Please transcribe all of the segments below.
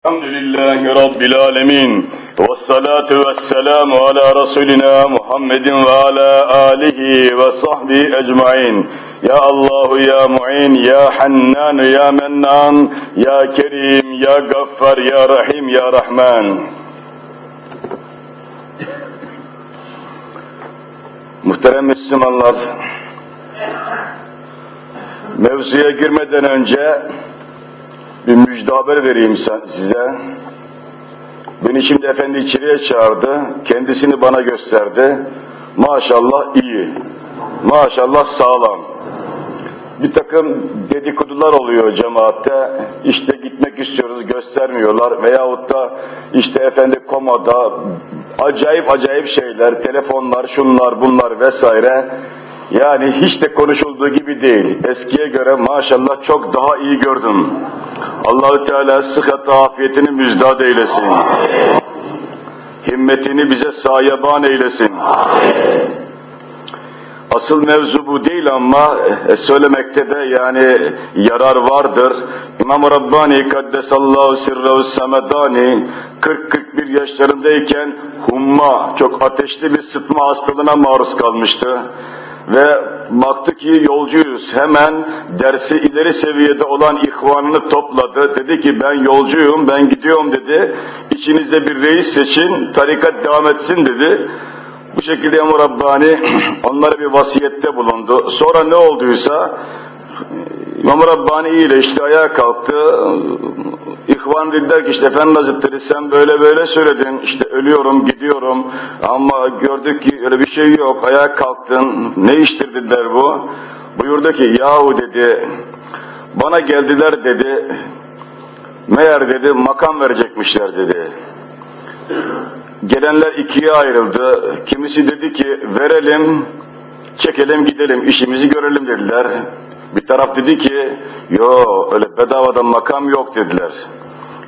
الحمد لله رب العالمين والصلاة والسلام على رسولنا محمد وعلى آله وصحبه أجمعين يا الله يا معين يا حنان يا منان يا كريم يا غفار يا رحيم يا رحمن Muhterem Müslümanlar, mevzuya girmeden önce bir müjde haber vereyim size. Beni şimdi efendi içeriye çağırdı, kendisini bana gösterdi. Maşallah iyi, maşallah sağlam. Bir takım dedikodular oluyor cemaatte, işte gitmek istiyoruz göstermiyorlar veyahut da işte efendi komada, acayip acayip şeyler, telefonlar, şunlar bunlar vesaire. Yani hiç de konuşulduğu gibi değil. Eskiye göre maşallah çok daha iyi gördüm. Allahü Teala sıhhat afiyetini müjdat eylesin. Himmetini bize sayaban eylesin. Asıl mevzu bu değil ama e, söylemekte de yani yarar vardır. İmam Rabbani Kaddesallahu Sirrehu Samedani 40-41 yaşlarındayken humma, çok ateşli bir sıtma hastalığına maruz kalmıştı ve baktı ki yolcuyuz. Hemen dersi ileri seviyede olan ihvanını topladı. Dedi ki ben yolcuyum, ben gidiyorum dedi. İçinizde bir reis seçin, tarikat devam etsin dedi. Bu şekilde Emre Rabbani onlara bir vasiyette bulundu. Sonra ne olduysa İmam Rabbani ile işte ayağa kalktı. İhvan dediler ki işte Efendi Hazretleri sen böyle böyle söyledin. işte ölüyorum gidiyorum ama gördük ki öyle bir şey yok. Ayağa kalktın. Ne iştir dediler bu. Buyurdu ki yahu dedi bana geldiler dedi. Meğer dedi makam verecekmişler dedi. Gelenler ikiye ayrıldı. Kimisi dedi ki verelim, çekelim gidelim, işimizi görelim dediler. Bir taraf dedi ki, yo öyle bedavadan makam yok dediler.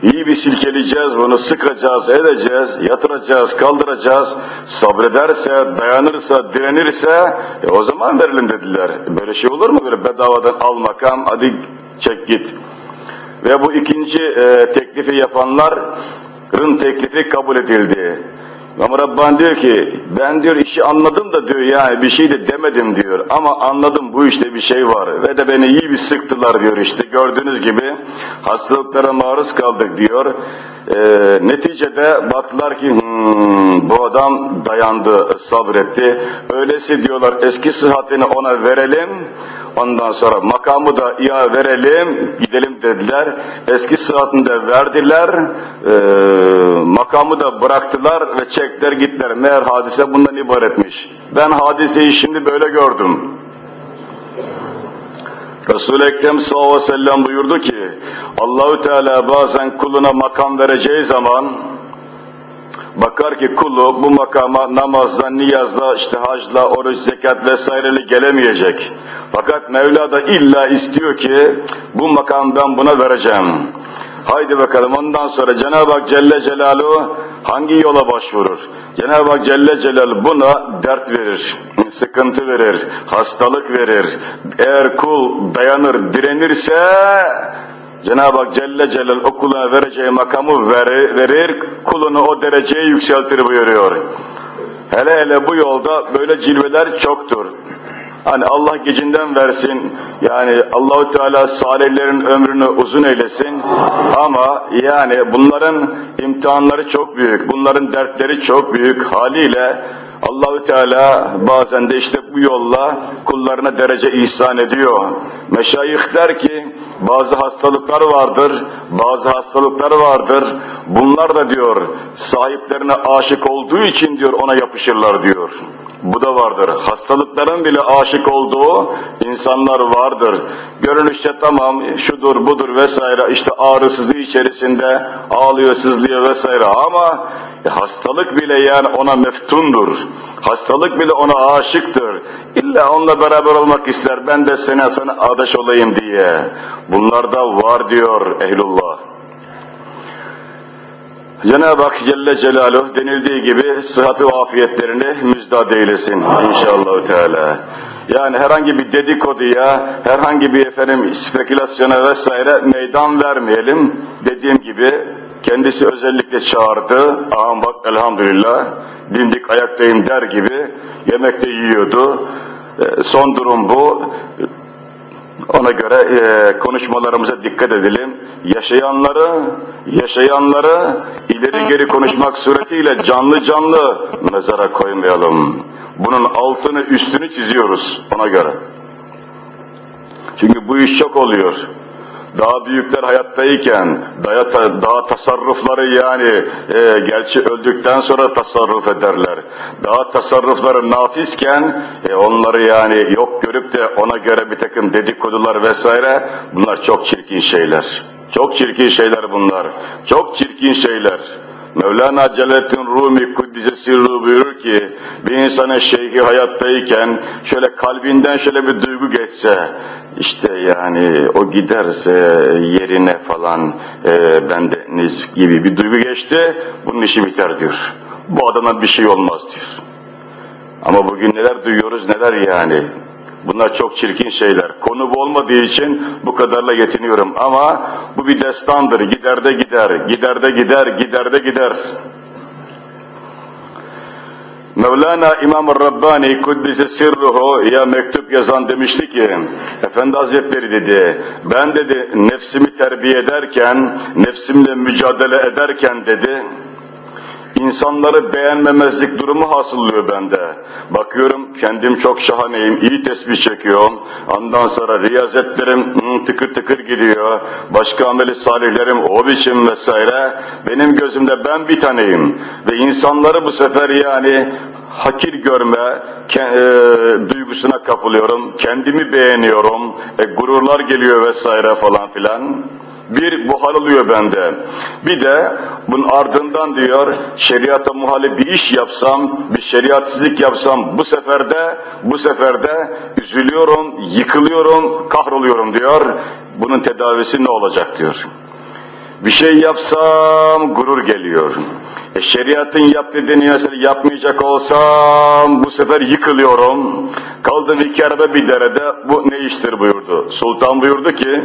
İyi bir silkeleyeceğiz bunu, sıkacağız, edeceğiz, yatıracağız, kaldıracağız. Sabrederse, dayanırsa, direnirse e, o zaman verelim dediler. Böyle şey olur mu böyle bedavadan al makam, hadi çek git. Ve bu ikinci e, teklifi yapanların teklifi kabul edildi. Ama Rabbani diyor ki ben diyor işi anladım da diyor yani bir şey de demedim diyor. Ama anladım bu işte bir şey var. Ve de beni iyi bir sıktılar diyor işte. Gördüğünüz gibi hastalıklara maruz kaldık diyor. Ee, neticede baktılar ki hmm, bu adam dayandı sabretti. Öylesi diyorlar eski sıhhatini ona verelim. Ondan sonra makamı da ya verelim, gidelim dediler. Eski sıhhatini de verdiler, e, makamı da bıraktılar ve çektiler gittiler. Meğer hadise bundan ibaretmiş. Ben hadiseyi şimdi böyle gördüm. Resul-i Ekrem sallallahu aleyhi ve sellem buyurdu ki, Allahü Teala bazen kuluna makam vereceği zaman, bakar ki kulu bu makama namazla, niyazla, işte hacla, oruç, zekat vesaireyle gelemeyecek. Fakat Mevla da illa istiyor ki bu makam ben buna vereceğim. Haydi bakalım ondan sonra Cenab-ı Hak Celle Celaluhu hangi yola başvurur? Cenab-ı Hak Celle Celal buna dert verir, sıkıntı verir, hastalık verir. Eğer kul dayanır, direnirse Cenab-ı Hak Celle Celal o kuluna vereceği makamı verir, verir, kulunu o dereceye yükseltir buyuruyor. Hele hele bu yolda böyle cilveler çoktur. Hani Allah gecinden versin, yani Allahu Teala salihlerin ömrünü uzun eylesin. Ama yani bunların imtihanları çok büyük, bunların dertleri çok büyük haliyle Allahü Teala bazen de işte bu yolla kullarına derece ihsan ediyor. Meşayih der ki bazı hastalıklar vardır, bazı hastalıklar vardır. Bunlar da diyor sahiplerine aşık olduğu için diyor ona yapışırlar diyor. Bu da vardır. Hastalıkların bile aşık olduğu insanlar vardır. Görünüşte tamam şudur budur vesaire işte ağrısızlığı içerisinde ağlıyor sızlıyor vesaire ama e, hastalık bile yani ona meftundur. Hastalık bile ona aşıktır. İlla onunla beraber olmak ister. Ben de sana sana adaş olayım diye. Bunlar da var diyor ehlullah. Cenab-ı Hak Celle Celaluhu denildiği gibi sıhhat ve afiyetlerini müjdat eylesin inşallah Teala. Yani herhangi bir dedikoduya, herhangi bir efendim spekülasyona vesaire meydan vermeyelim. Dediğim gibi kendisi özellikle çağırdı. Aha bak elhamdülillah dimdik ayaktayım der gibi yemekte yiyordu. E, son durum bu. Ona göre e, konuşmalarımıza dikkat edelim. Yaşayanları, yaşayanları ileri geri konuşmak suretiyle canlı canlı mezara koymayalım. Bunun altını üstünü çiziyoruz ona göre. Çünkü bu iş çok oluyor. Daha büyükler hayattayken daha, tasarrufları yani e, gerçi öldükten sonra tasarruf ederler. Daha tasarrufları nafisken e, onları yani yok görüp de ona göre bir takım dedikodular vesaire bunlar çok çirkin şeyler. Çok çirkin şeyler bunlar. Çok çirkin şeyler. Mevlana Celaleddin Rumi Kuddise Sirru buyurur ki bir insanın şeyhi hayattayken şöyle kalbinden şöyle bir duygu geçse işte yani o giderse yerine falan e, bende gibi bir duygu geçti bunun işi biter diyor. Bu adama bir şey olmaz diyor. Ama bugün neler duyuyoruz neler yani. Bunlar çok çirkin şeyler. Konu bu olmadığı için bu kadarla yetiniyorum. Ama bu bir destandır. Gider de gider, gider de gider, gider de gider. Mevlana İmam Rabbani Kuddise Sirruhu ya mektup yazan demişti ki Efendi Hazretleri dedi ben dedi nefsimi terbiye ederken nefsimle mücadele ederken dedi insanları beğenmemezlik durumu hasıllıyor bende. Bakıyorum kendim çok şahaneyim, iyi tesbih çekiyorum. Ondan sonra riyazetlerim tıkır tıkır gidiyor. Başka ameli salihlerim o biçim vesaire. Benim gözümde ben bir taneyim. Ve insanları bu sefer yani hakir görme e, duygusuna kapılıyorum. Kendimi beğeniyorum. E, gururlar geliyor vesaire falan filan. Bir buhar oluyor bende. Bir de bunun ardından diyor şeriata muhalif bir iş yapsam, bir şeriatsizlik yapsam bu sefer de bu sefer de üzülüyorum, yıkılıyorum, kahroluyorum diyor. Bunun tedavisi ne olacak diyor. Bir şey yapsam gurur geliyor. E şeriatın yap dediğini mesela yapmayacak olsam bu sefer yıkılıyorum. Kaldım iki arada bir derede bu ne iştir buyurdu. Sultan buyurdu ki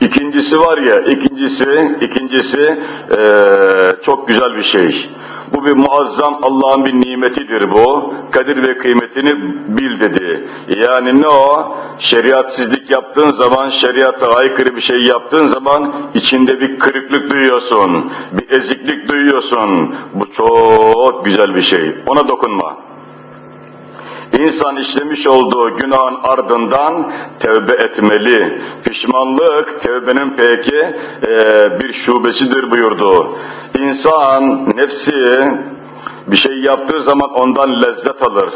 İkincisi var ya, ikincisi, ikincisi ee, çok güzel bir şey. Bu bir muazzam Allah'ın bir nimetidir bu. Kadir ve kıymetini bil dedi. Yani ne o? Şeriatsizlik yaptığın zaman, şeriata aykırı bir şey yaptığın zaman içinde bir kırıklık duyuyorsun, bir eziklik duyuyorsun. Bu çok güzel bir şey. Ona dokunma. İnsan işlemiş olduğu günahın ardından tevbe etmeli. Pişmanlık tevbenin peki e, bir şubesidir buyurdu. İnsan nefsi bir şey yaptığı zaman ondan lezzet alır.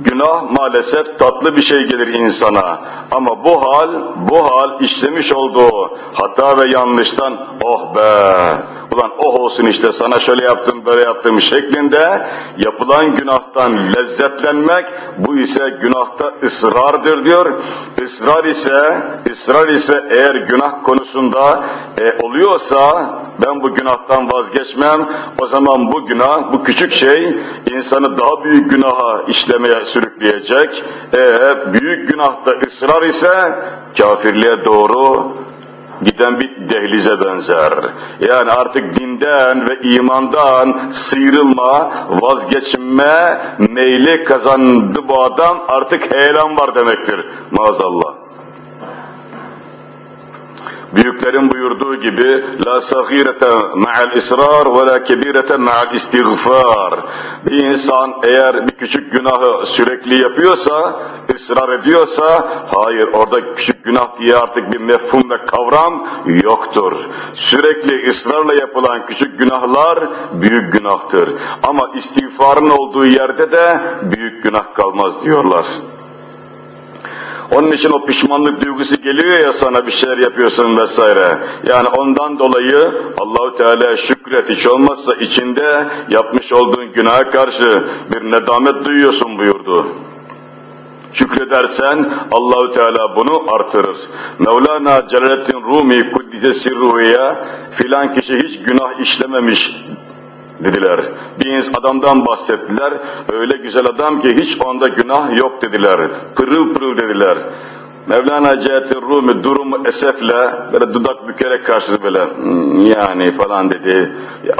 Günah maalesef tatlı bir şey gelir insana. Ama bu hal, bu hal işlemiş olduğu hata ve yanlıştan oh be, ulan oh olsun işte sana şöyle yaptım böyle yaptım şeklinde yapılan günahtan lezzetlenmek bu ise günahta ısrardır diyor. Israr ise, ısrar ise eğer günah konusunda e, oluyorsa ben bu günahtan vazgeçmem. O zaman bu günah, bu küçük şey insanı daha büyük günaha işlemeye sürükleyecek. Eğer büyük günahta ısrar ise kafirliğe doğru giden bir dehlize benzer. Yani artık dinden ve imandan sıyrılma, vazgeçme meyli kazandı bu adam artık heyelan var demektir maazallah. Büyüklerin buyurduğu gibi la sagirete ma'al israr ve la kebirete ma'al istiğfar. Bir insan eğer bir küçük günahı sürekli yapıyorsa, ısrar ediyorsa, hayır orada küçük günah diye artık bir mefhum ve kavram yoktur. Sürekli ısrarla yapılan küçük günahlar büyük günahtır. Ama istiğfarın olduğu yerde de büyük günah kalmaz diyorlar. Onun için o pişmanlık duygusu geliyor ya sana bir şeyler yapıyorsun vesaire. Yani ondan dolayı Allahu Teala şükret hiç olmazsa içinde yapmış olduğun günaha karşı bir nedamet duyuyorsun buyurdu. Şükredersen Allahu Teala bunu artırır. Mevlana Celaleddin Rumi Kuddise Sirru'ya filan kişi hiç günah işlememiş dediler. Bir adamdan bahsettiler. Öyle güzel adam ki hiç onda günah yok dediler. Pırıl pırıl dediler. Mevlana Cihat Rumi durumu esefle böyle dudak bükerek karşıladı böyle "Hmm, yani falan dedi. Ya,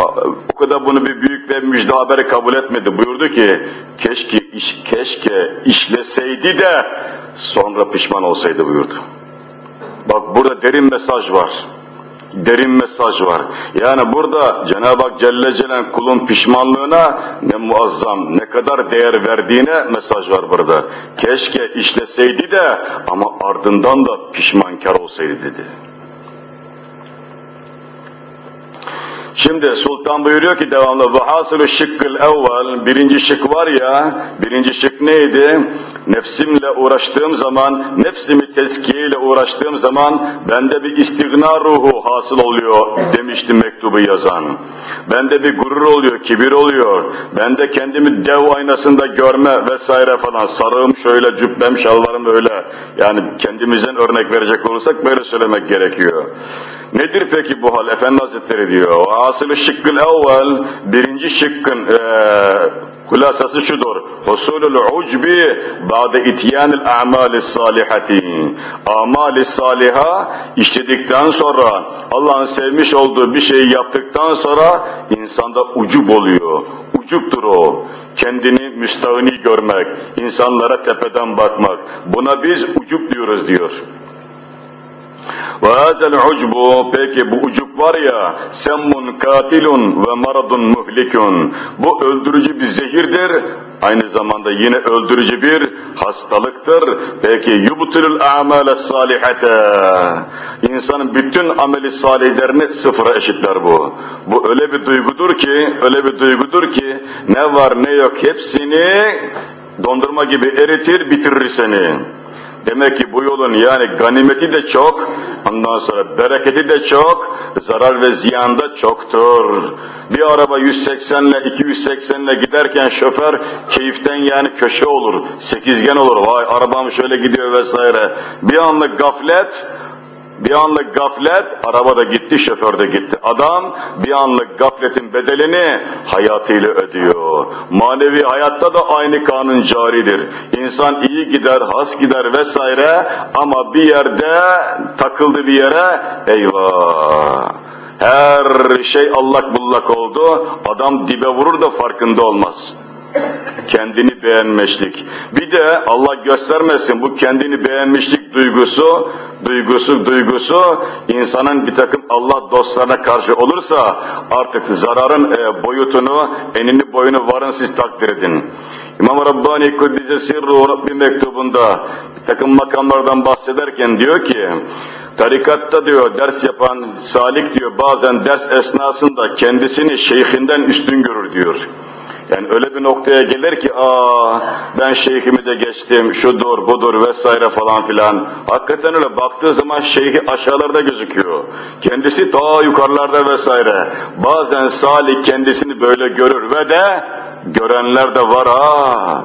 o kadar bunu bir büyük ve müjde haberi kabul etmedi. Buyurdu ki keşke iş, keşke işleseydi de sonra pişman olsaydı buyurdu. Bak burada derin mesaj var derin mesaj var. Yani burada Cenab-ı Hak Celle Celal kulun pişmanlığına ne muazzam, ne kadar değer verdiğine mesaj var burada. Keşke işleseydi de ama ardından da pişmankar olsaydı dedi. Şimdi sultan buyuruyor ki devamlı hasılı şıkkıl evvel birinci şık var ya birinci şık neydi? Nefsimle uğraştığım zaman nefsimi tezkiyeyle uğraştığım zaman bende bir istigna ruhu hasıl oluyor demişti mektubu yazan. Bende bir gurur oluyor, kibir oluyor. Bende kendimi dev aynasında görme vesaire falan. Sarığım şöyle, cübbem, şalvarım öyle. Yani kendimizden örnek verecek olursak böyle söylemek gerekiyor. Nedir peki bu hal? Efendi Hazretleri diyor. Asıl şıkkın evvel, birinci şıkkın ee, Kulasası şudur. Husulul ucbi ba'de ityanil a'mali salihati. Amali saliha işledikten sonra Allah'ın sevmiş olduğu bir şeyi yaptıktan sonra insanda ucub oluyor. Ucuptur o. Kendini müstahni görmek, insanlara tepeden bakmak. Buna biz ucup diyoruz diyor. Ve hazel ucbu peki bu ucub var ya semmun katilun ve maradun muhlikun. Bu öldürücü bir zehirdir. Aynı zamanda yine öldürücü bir hastalıktır. Peki yubtilul a'male salihate. İnsanın bütün ameli salihlerini sıfıra eşitler bu. Bu öyle bir duygudur ki, öyle bir duygudur ki ne var ne yok hepsini dondurma gibi eritir bitirir seni. Demek ki bu yolun yani ganimeti de çok, ondan sonra bereketi de çok, zarar ve ziyan da çoktur. Bir araba 180 ile 280 ile giderken şoför keyiften yani köşe olur, sekizgen olur, vay arabam şöyle gidiyor vesaire. Bir anlık gaflet, bir anlık gaflet, araba da gitti, şoför de gitti. Adam bir anlık gafletin bedelini hayatıyla ödüyor. Manevi hayatta da aynı kanun caridir. İnsan iyi gider, has gider vesaire ama bir yerde takıldı bir yere, eyvah! Her şey allak bullak oldu, adam dibe vurur da farkında olmaz kendini beğenmişlik. Bir de Allah göstermesin bu kendini beğenmişlik duygusu, duygusu, duygusu insanın bir takım Allah dostlarına karşı olursa artık zararın e, boyutunu, enini boyunu varın siz takdir edin. İmam Rabbani Kuddise Sirru bir mektubunda bir takım makamlardan bahsederken diyor ki Tarikatta diyor ders yapan salik diyor bazen ders esnasında kendisini şeyhinden üstün görür diyor. Yani öyle bir noktaya gelir ki aa ben şeyhimi de geçtim, şudur budur vesaire falan filan. Hakikaten öyle baktığı zaman şeyhi aşağılarda gözüküyor. Kendisi ta yukarılarda vesaire. Bazen Salih kendisini böyle görür ve de görenler de var ha.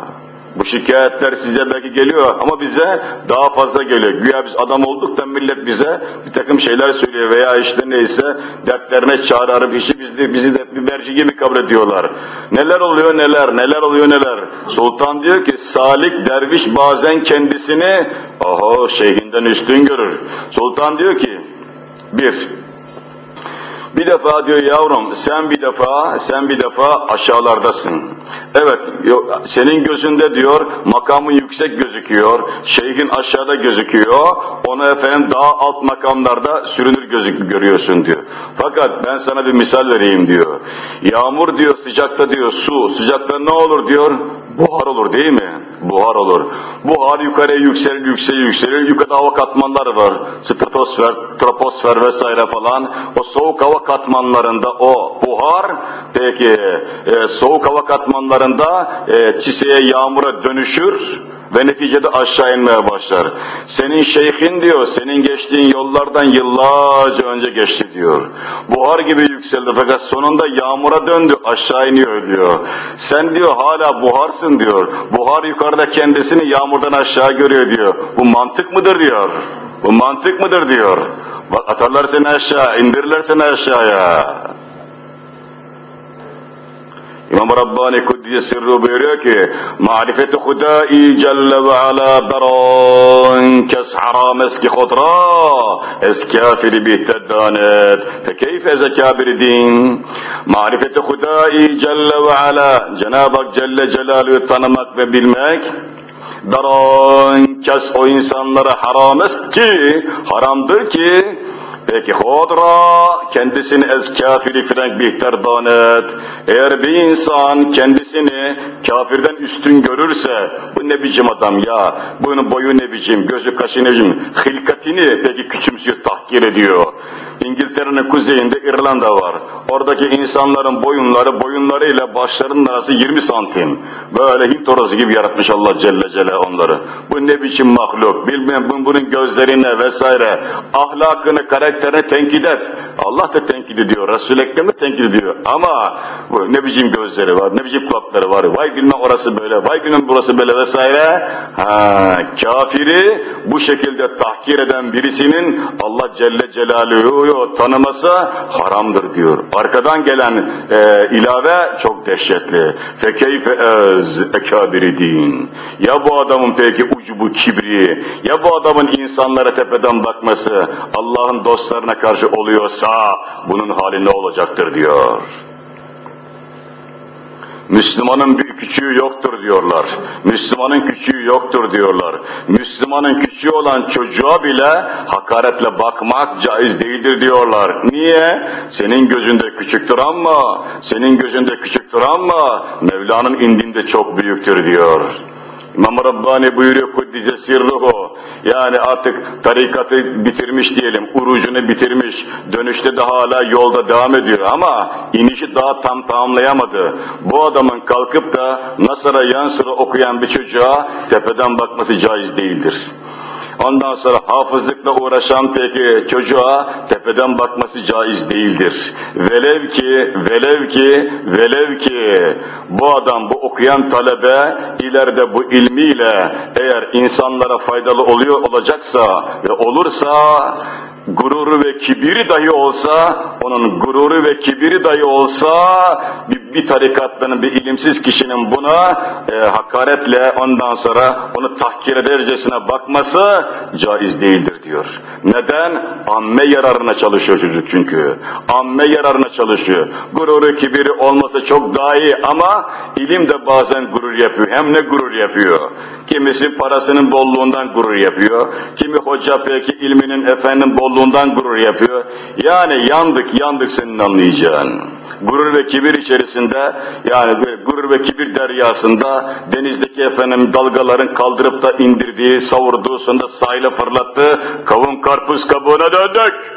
Bu şikayetler size belki geliyor ama bize daha fazla geliyor. Güya biz adam olduk da millet bize bir takım şeyler söylüyor veya işte neyse dertlerine çağrı arıp işi bizi, bizi de bir merci gibi kabul ediyorlar. Neler oluyor neler, neler oluyor neler. Sultan diyor ki salik derviş bazen kendisini oho şeyhinden üstün görür. Sultan diyor ki bir, bir defa diyor yavrum sen bir defa sen bir defa aşağılardasın. Evet senin gözünde diyor makamı yüksek gözüküyor. Şeyhin aşağıda gözüküyor. Onu efendim daha alt makamlarda sürünür gözük görüyorsun diyor. Fakat ben sana bir misal vereyim diyor. Yağmur diyor sıcakta diyor su. Sıcakta ne olur diyor? Buhar olur değil mi? Buhar olur. Buhar yukarıya yükselir, yükselir, yükselir. Yukarıda hava katmanları var. Stratosfer, troposfer vesaire falan. O soğuk hava katmanlarında o buhar, peki e, soğuk hava katmanlarında e, çiçeğe, yağmura dönüşür ve neticede aşağı inmeye başlar. Senin şeyhin diyor, senin geçtiğin yollardan yıllarca önce geçti diyor. Buhar gibi yükseldi fakat sonunda yağmura döndü, aşağı iniyor diyor. Sen diyor hala buharsın diyor. Buhar yukarıda kendisini yağmurdan aşağı görüyor diyor. Bu mantık mıdır diyor. Bu mantık mıdır diyor. Bak atarlar seni aşağı, indirirler seni aşağıya. İmam Rabbani Kuddise Sirru buyuruyor ki Marifeti Hudai Celle ve Ala beran kes haram eski khudra es kafiri bihteddanet fe keyfe zekabir din? Marifeti Hudai Celle ve Ala Cenab-ı Hak Celle Celaluhu tanımak ve bilmek daran kes o insanlara haram ki haramdır ki Peki hodra kendisini ez kafiri frenk bihter danet. Eğer bir insan kendisini kafirden üstün görürse bu ne biçim adam ya, bunun boyu ne biçim, gözü kaşı ne biçim, hilkatini peki küçümsüyor, tahkir ediyor. İngiltere'nin kuzeyinde İrlanda var. Oradaki insanların boyunları boyunlarıyla başlarının arası 20 santim. Böyle Hint orası gibi yaratmış Allah Celle Celle onları. Bu ne biçim mahluk, bilmem bunun gözlerine vesaire, ahlakını, karakterini tenkit et. Allah da tenkit ediyor, Resul-i Ekrem de tenkit ediyor. Ama bu ne biçim gözleri var, ne biçim kulakları var, vay bilmem orası böyle, vay bilmem burası böyle vesaire. Ha, kafiri bu şekilde tahkir eden birisinin Allah Celle Celaluhu tanıması haramdır diyor. Arkadan gelen e, ilave çok dehşetli. Fekeyfe ez ekabiri din. Ya bu adamın peki ucubu kibri, ya bu adamın insanlara tepeden bakması Allah'ın dostlarına karşı oluyorsa bunun hali ne olacaktır diyor. Müslümanın bir küçüğü yoktur diyorlar. Müslümanın küçüğü yoktur diyorlar. Müslümanın küçüğü olan çocuğa bile hakaretle bakmak caiz değildir diyorlar. Niye? Senin gözünde küçüktür ama, senin gözünde küçüktür ama Mevla'nın indinde çok büyüktür diyor. İmam Rabbani buyuruyor Kuddise sirruhu. Yani artık tarikatı bitirmiş diyelim, urucunu bitirmiş, dönüşte de hala yolda devam ediyor ama inişi daha tam tamamlayamadı. Bu adamın kalkıp da Nasara yan sıra okuyan bir çocuğa tepeden bakması caiz değildir. Ondan sonra hafızlıkla uğraşan peki çocuğa tepeden bakması caiz değildir. Velev ki, velev ki, velev ki bu adam, bu okuyan talebe ileride bu ilmiyle eğer insanlara faydalı oluyor olacaksa ve olursa gururu ve kibiri dahi olsa, onun gururu ve kibiri dahi olsa, bir, bir tarikatlının, bir ilimsiz kişinin buna e, hakaretle ondan sonra onu tahkir edercesine bakması caiz değildir diyor. Neden? Amme yararına çalışıyor çocuk çünkü. Amme yararına çalışıyor. Gururu, kibiri olması çok daha iyi ama ilim de bazen gurur yapıyor. Hem ne gurur yapıyor? Kimisi parasının bolluğundan gurur yapıyor. Kimi hoca peki ilminin efendim bolluğundan gurur yapıyor. Yani yandık yandık senin anlayacağın. Gurur ve kibir içerisinde yani gurur ve kibir deryasında denizdeki efendim dalgaların kaldırıp da indirdiği, savurduğu sonunda sahile fırlattığı kavun karpuz kabuğuna döndük.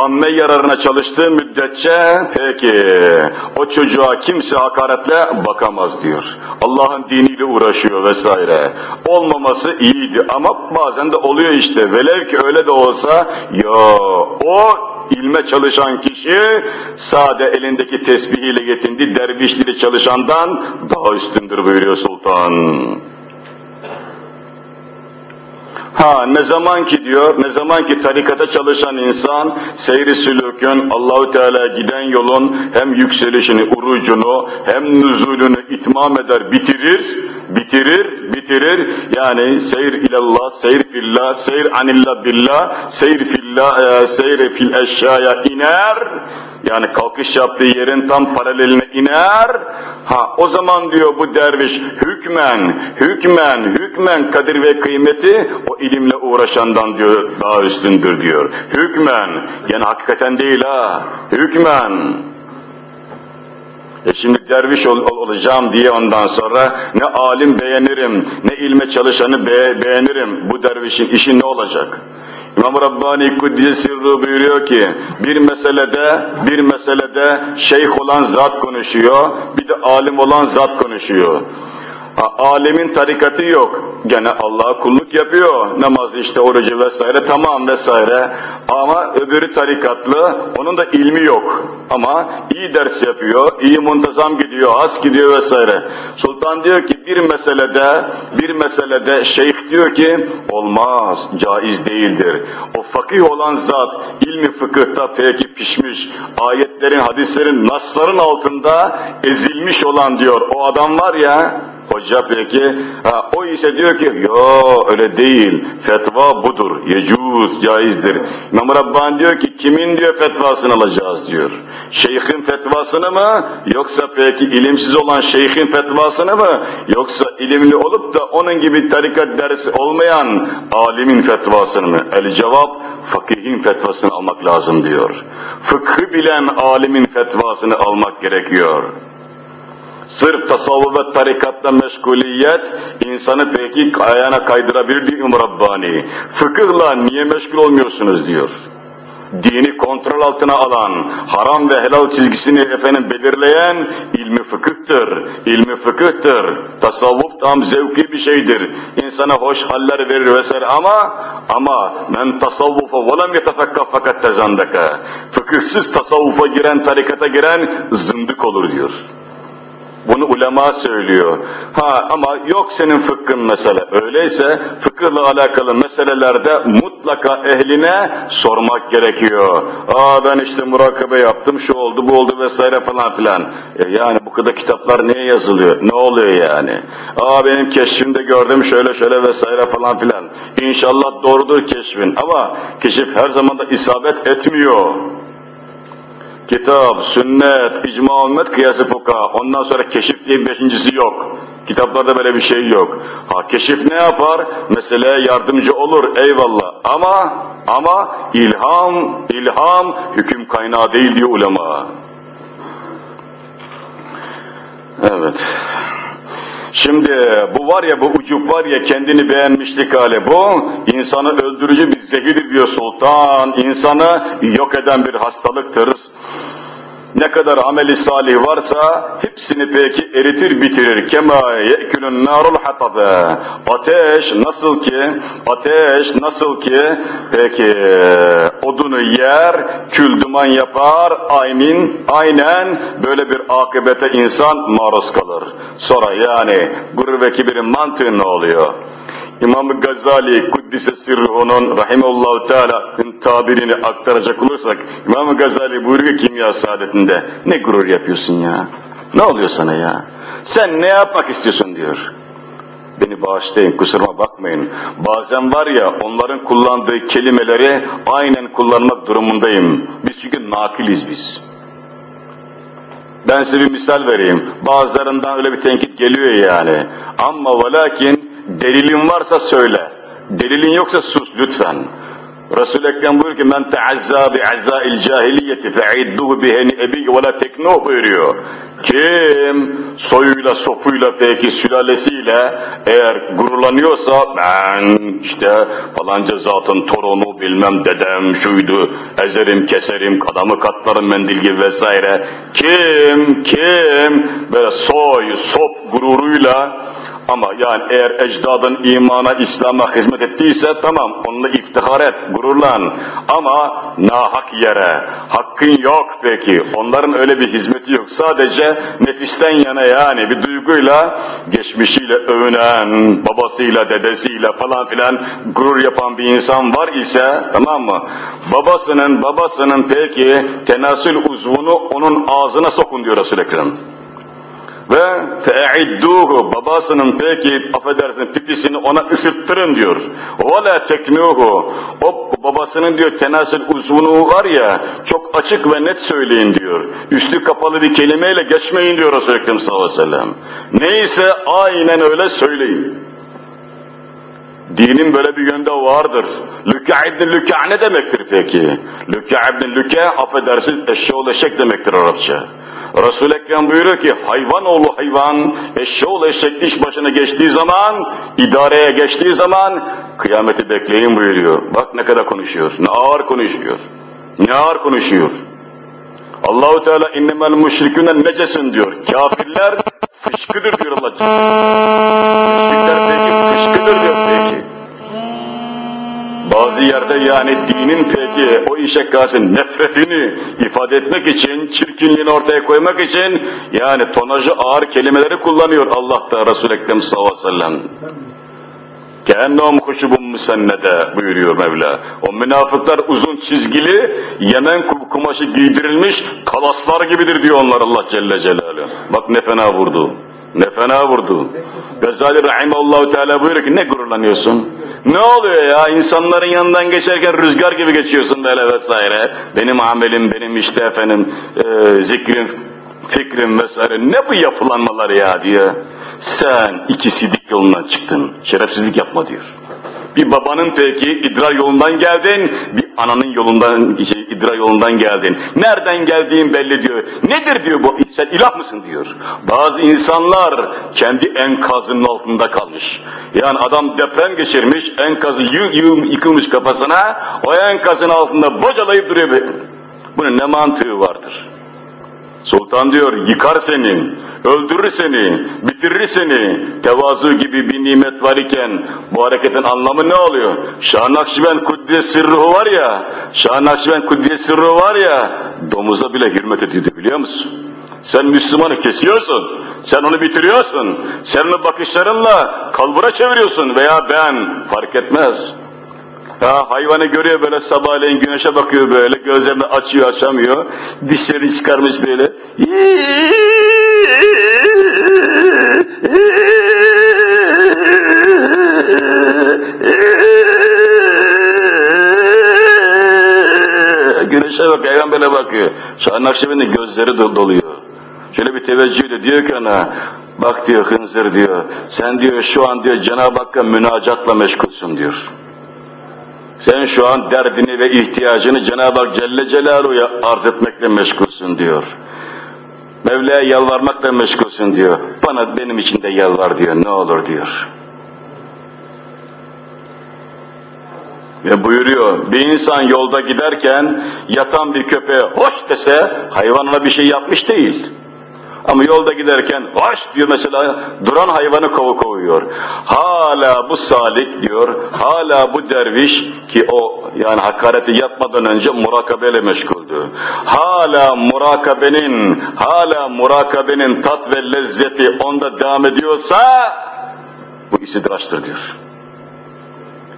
Amme yararına çalıştığı müddetçe peki o çocuğa kimse hakaretle bakamaz diyor. Allah'ın diniyle uğraşıyor vesaire. Olmaması iyiydi ama bazen de oluyor işte. Velev ki öyle de olsa ya o ilme çalışan kişi sade elindeki tesbihiyle yetindi dervişleri çalışandan daha üstündür buyuruyor sultan. Ha ne zaman ki diyor, ne zaman ki tarikata çalışan insan seyri sülükün Allahu Teala giden yolun hem yükselişini, urucunu hem nüzulünü itmam eder, bitirir, bitirir, bitirir. Yani seyir ilallah, seyir fillah, seyir anillah billah, seyir fillah, e, seyir fil eşyaya iner. Yani kalkış yaptığı yerin tam paraleline iner. Ha o zaman diyor bu derviş hükmen, hükmen, hükmen kadir ve kıymeti o ilimle uğraşandan diyor daha üstündür diyor. Hükmen, yani hakikaten değil ha, hükmen. E şimdi derviş ol, ol, olacağım diye ondan sonra ne alim beğenirim, ne ilme çalışanı be, beğenirim. Bu dervişin işi ne olacak? İmam Rabbani Kuddise Sirru buyuruyor ki bir meselede bir meselede şeyh olan zat konuşuyor, bir de alim olan zat konuşuyor. Alemin tarikatı yok. Gene Allah'a kulluk yapıyor. Namazı işte orucu vesaire tamam vesaire. Ama öbürü tarikatlı onun da ilmi yok. Ama iyi ders yapıyor, iyi muntazam gidiyor, has gidiyor vesaire. Sultan diyor ki bir meselede, bir meselede şeyh diyor ki olmaz, caiz değildir. O fakih olan zat ilmi fıkıhta peki pişmiş, ayetlerin, hadislerin, nasların altında ezilmiş olan diyor. O adam var ya, Hoca peki, ha, o ise diyor ki, yo öyle değil, fetva budur, yecuz, caizdir. İmam Rabbani diyor ki, kimin diyor fetvasını alacağız diyor. Şeyhin fetvasını mı, yoksa peki ilimsiz olan şeyhin fetvasını mı, yoksa ilimli olup da onun gibi tarikat dersi olmayan alimin fetvasını mı? El cevap, fakihin fetvasını almak lazım diyor. Fıkhı bilen alimin fetvasını almak gerekiyor. Sırf tasavvuf ve tarikatla meşguliyet insanı peki ayağına kaydırabilir diyor Rabbani. Fıkıhla niye meşgul olmuyorsunuz diyor. Dini kontrol altına alan, haram ve helal çizgisini efendim belirleyen ilmi fıkıhtır. İlmi fıkıhtır. Tasavvuf tam zevki bir şeydir. İnsana hoş haller verir vesaire ama ama men tasavvufa ve lem yetefekka fakat tezandaka. Fıkıhsız tasavvufa giren, tarikata giren zındık olur diyor. Bunu ulema söylüyor. Ha ama yok senin fıkhın mesele. Öyleyse fıkıhla alakalı meselelerde mutlaka ehline sormak gerekiyor. Aa ben işte murakabe yaptım, şu oldu, bu oldu vesaire falan filan. E yani bu kadar kitaplar niye yazılıyor? Ne oluyor yani? Aa benim keşfimde gördüm şöyle şöyle vesaire falan filan. İnşallah doğrudur keşfin ama keşif her zaman da isabet etmiyor kitap, sünnet, icma ümmet, kıyası fuka. Ondan sonra keşif diye bir beşincisi yok. Kitaplarda böyle bir şey yok. Ha keşif ne yapar? Meseleye yardımcı olur eyvallah. Ama ama ilham, ilham hüküm kaynağı değil diyor ulema. Evet. Şimdi bu var ya bu ucup var ya kendini beğenmişlik hali bu insanı öldürücü bir zehirdir diyor sultan. İnsanı yok eden bir hastalıktır. Ne kadar ameli salih varsa hepsini peki eritir bitirir. Kema ye'kulun narul hatabe. Ateş nasıl ki ateş nasıl ki peki odunu yer, kül duman yapar. Aynen aynen böyle bir akıbete insan maruz kalır. Sonra yani gurur ve kibirin mantığı ne oluyor? İmam Gazali Kuddise Sirruhu'nun Rahimullahu Teala'nın tabirini aktaracak olursak İmam Gazali buyuruyor kimya saadetinde ne gurur yapıyorsun ya? Ne oluyor sana ya? Sen ne yapmak istiyorsun diyor. Beni bağışlayın kusuruma bakmayın. Bazen var ya onların kullandığı kelimeleri aynen kullanmak durumundayım. Biz çünkü nakiliz biz. Ben size bir misal vereyim. Bazılarından öyle bir tenkit geliyor yani. Ama ve lakin delilin varsa söyle. Delilin yoksa sus lütfen. Resul-i Ekrem buyuruyor ki men teazza bi azza'il cahiliyeti fe'idduhu biheni ebi ve la teknuh buyuruyor. Kim soyuyla, sopuyla peki sülalesiyle eğer gururlanıyorsa ben işte falanca zatın torunu bilmem dedem şuydu ezerim keserim adamı katlarım mendil gibi vesaire. Kim kim böyle soy sop gururuyla ama yani eğer ecdadın imana, İslam'a hizmet ettiyse tamam onunla iftihar et, gururlan. Ama nahak yere, hakkın yok peki. Onların öyle bir hizmeti yok. Sadece nefisten yana yani bir duyguyla geçmişiyle övünen, babasıyla, dedesiyle falan filan gurur yapan bir insan var ise tamam mı? Babasının, babasının peki tenasül uzvunu onun ağzına sokun diyor Resul-i Ekrem ve fe'idduhu babasının peki affedersin pipisini ona ısırttırın diyor. Ve la teknuhu o babasının diyor tenasül uzvunu var ya çok açık ve net söyleyin diyor. Üstü kapalı bir kelimeyle geçmeyin diyor Resulü Ekrem sallallahu aleyhi ve sellem. Neyse aynen öyle söyleyin. Dinin böyle bir yönde vardır. Lüka ibn Lüka ne demektir peki? Lüka ibn Lüka affedersiniz eşeğoğlu eşek demektir Arapça. Resul Ekrem buyuruyor ki hayvan oğlu hayvan eşeğoğlu eşek iş başına geçtiği zaman idareye geçtiği zaman kıyameti bekleyin buyuruyor. Bak ne kadar konuşuyor. Ne ağır konuşuyor. Ne ağır konuşuyor. Allahu Teala innemel müşrikûne necesin diyor. Kafirler fışkıdır diyor Allah. Müşrikler peki fışkıdır diyor peki. Bazı yerde yani dinin Peki o işe karşı nefretini ifade etmek için, çirkinliğini ortaya koymak için yani tonajı ağır kelimeleri kullanıyor Allah da Resul-i Ekrem sallallahu aleyhi ve sellem. Kehennehum huşubun müsennede buyuruyor Mevla. O münafıklar uzun çizgili Yemen kumaşı giydirilmiş kalaslar gibidir diyor onlar Allah Celle Celaluhu. Bak ne fena vurdu. Ne fena vurdu. Gazali Rahimallahu Teala buyuruyor ki ne gururlanıyorsun? Ne oluyor ya? İnsanların yanından geçerken rüzgar gibi geçiyorsun böyle vesaire. Benim amelim, benim işte efendim e, zikrim, fikrim vesaire. Ne bu yapılanmalar ya diyor. Sen iki sidik yolundan çıktın. Şerefsizlik yapma diyor. Bir babanın peki idrar yolundan geldin, bir ananın yolundan, şey, idrar yolundan geldin. Nereden geldiğin belli diyor. Nedir diyor bu? Sen ilah mısın diyor. Bazı insanlar kendi enkazının altında kalmış. Yani adam deprem geçirmiş, enkazı yı, yı, yıkılmış kafasına, o enkazın altında bocalayıp duruyor. Bunun ne mantığı vardır? Sultan diyor, yıkar seni, öldürür seni, bitirir seni. Tevazu gibi bir nimet var iken bu hareketin anlamı ne oluyor? Şah Nakşibend Kuddiyes Sırrıhu var ya, Şah Nakşibend Kuddiyes Sırrıhu var ya, domuza bile hürmet ediyordu biliyor musun? Sen Müslümanı kesiyorsun, sen onu bitiriyorsun, sen onu bakışlarınla kalbura çeviriyorsun veya ben, fark etmez. Ha, hayvanı görüyor böyle sabahleyin güneşe bakıyor böyle, gözlerini açıyor açamıyor, dişlerini çıkarmış böyle. Güneşe bak, hayvan böyle bakıyor. Şah Nakşibend'in gözleri doluyor. Şöyle bir teveccühle diyor ki ona, bak diyor hınzır diyor, sen diyor şu an diyor Cenab-ı Hakk'a münacatla meşgulsün diyor. Sen şu an derdini ve ihtiyacını Cenab-ı Hak Celle Celaluhu'ya arz etmekle meşgulsün diyor. Mevla'ya yalvarmakla meşgulsün diyor. Bana benim için de yalvar diyor. Ne olur diyor. Ve buyuruyor, bir insan yolda giderken yatan bir köpeğe hoş dese hayvan ona bir şey yapmış değil. Ama yolda giderken hoş diyor mesela duran hayvanı kovu kovuyor. Hala bu salik diyor, hala bu derviş ki o yani hakareti yapmadan önce murakabeyle meşguldü. Hala murakabenin, hala murakabenin tat ve lezzeti onda devam ediyorsa bu istidraçtır diyor.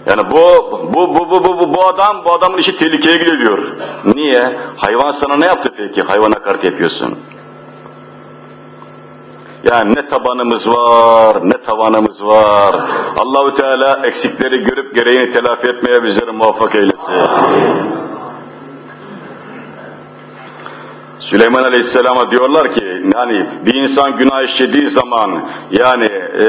Yani bu, bu, bu, bu, bu, bu, adam, bu adamın işi tehlikeye gidiyor diyor. Niye? Hayvan sana ne yaptı peki? Hayvana kart yapıyorsun. Yani ne tabanımız var, ne tavanımız var. Allahü Teala eksikleri görüp gereğini telafi etmeye bizleri muvaffak eylesin. Süleyman Aleyhisselam'a diyorlar ki yani bir insan günah işlediği zaman yani e,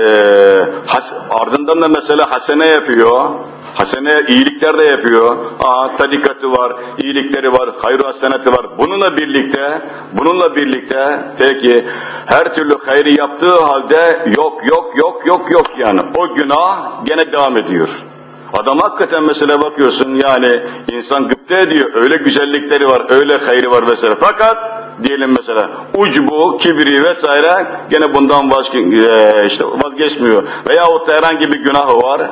has, ardından da mesela hasene yapıyor. Hasene iyilikler de yapıyor. Aa, tarikatı var, iyilikleri var, hayır haseneti var. Bununla birlikte, bununla birlikte peki her türlü hayrı yaptığı halde yok yok yok yok yok yani. O günah gene devam ediyor. Adam hakikaten mesela bakıyorsun yani insan gıpta ediyor. Öyle güzellikleri var, öyle hayri var vesaire. Fakat diyelim mesela ucbu, kibri vesaire gene bundan vazge e, işte vazgeçmiyor. Veyahut da herhangi bir günahı var.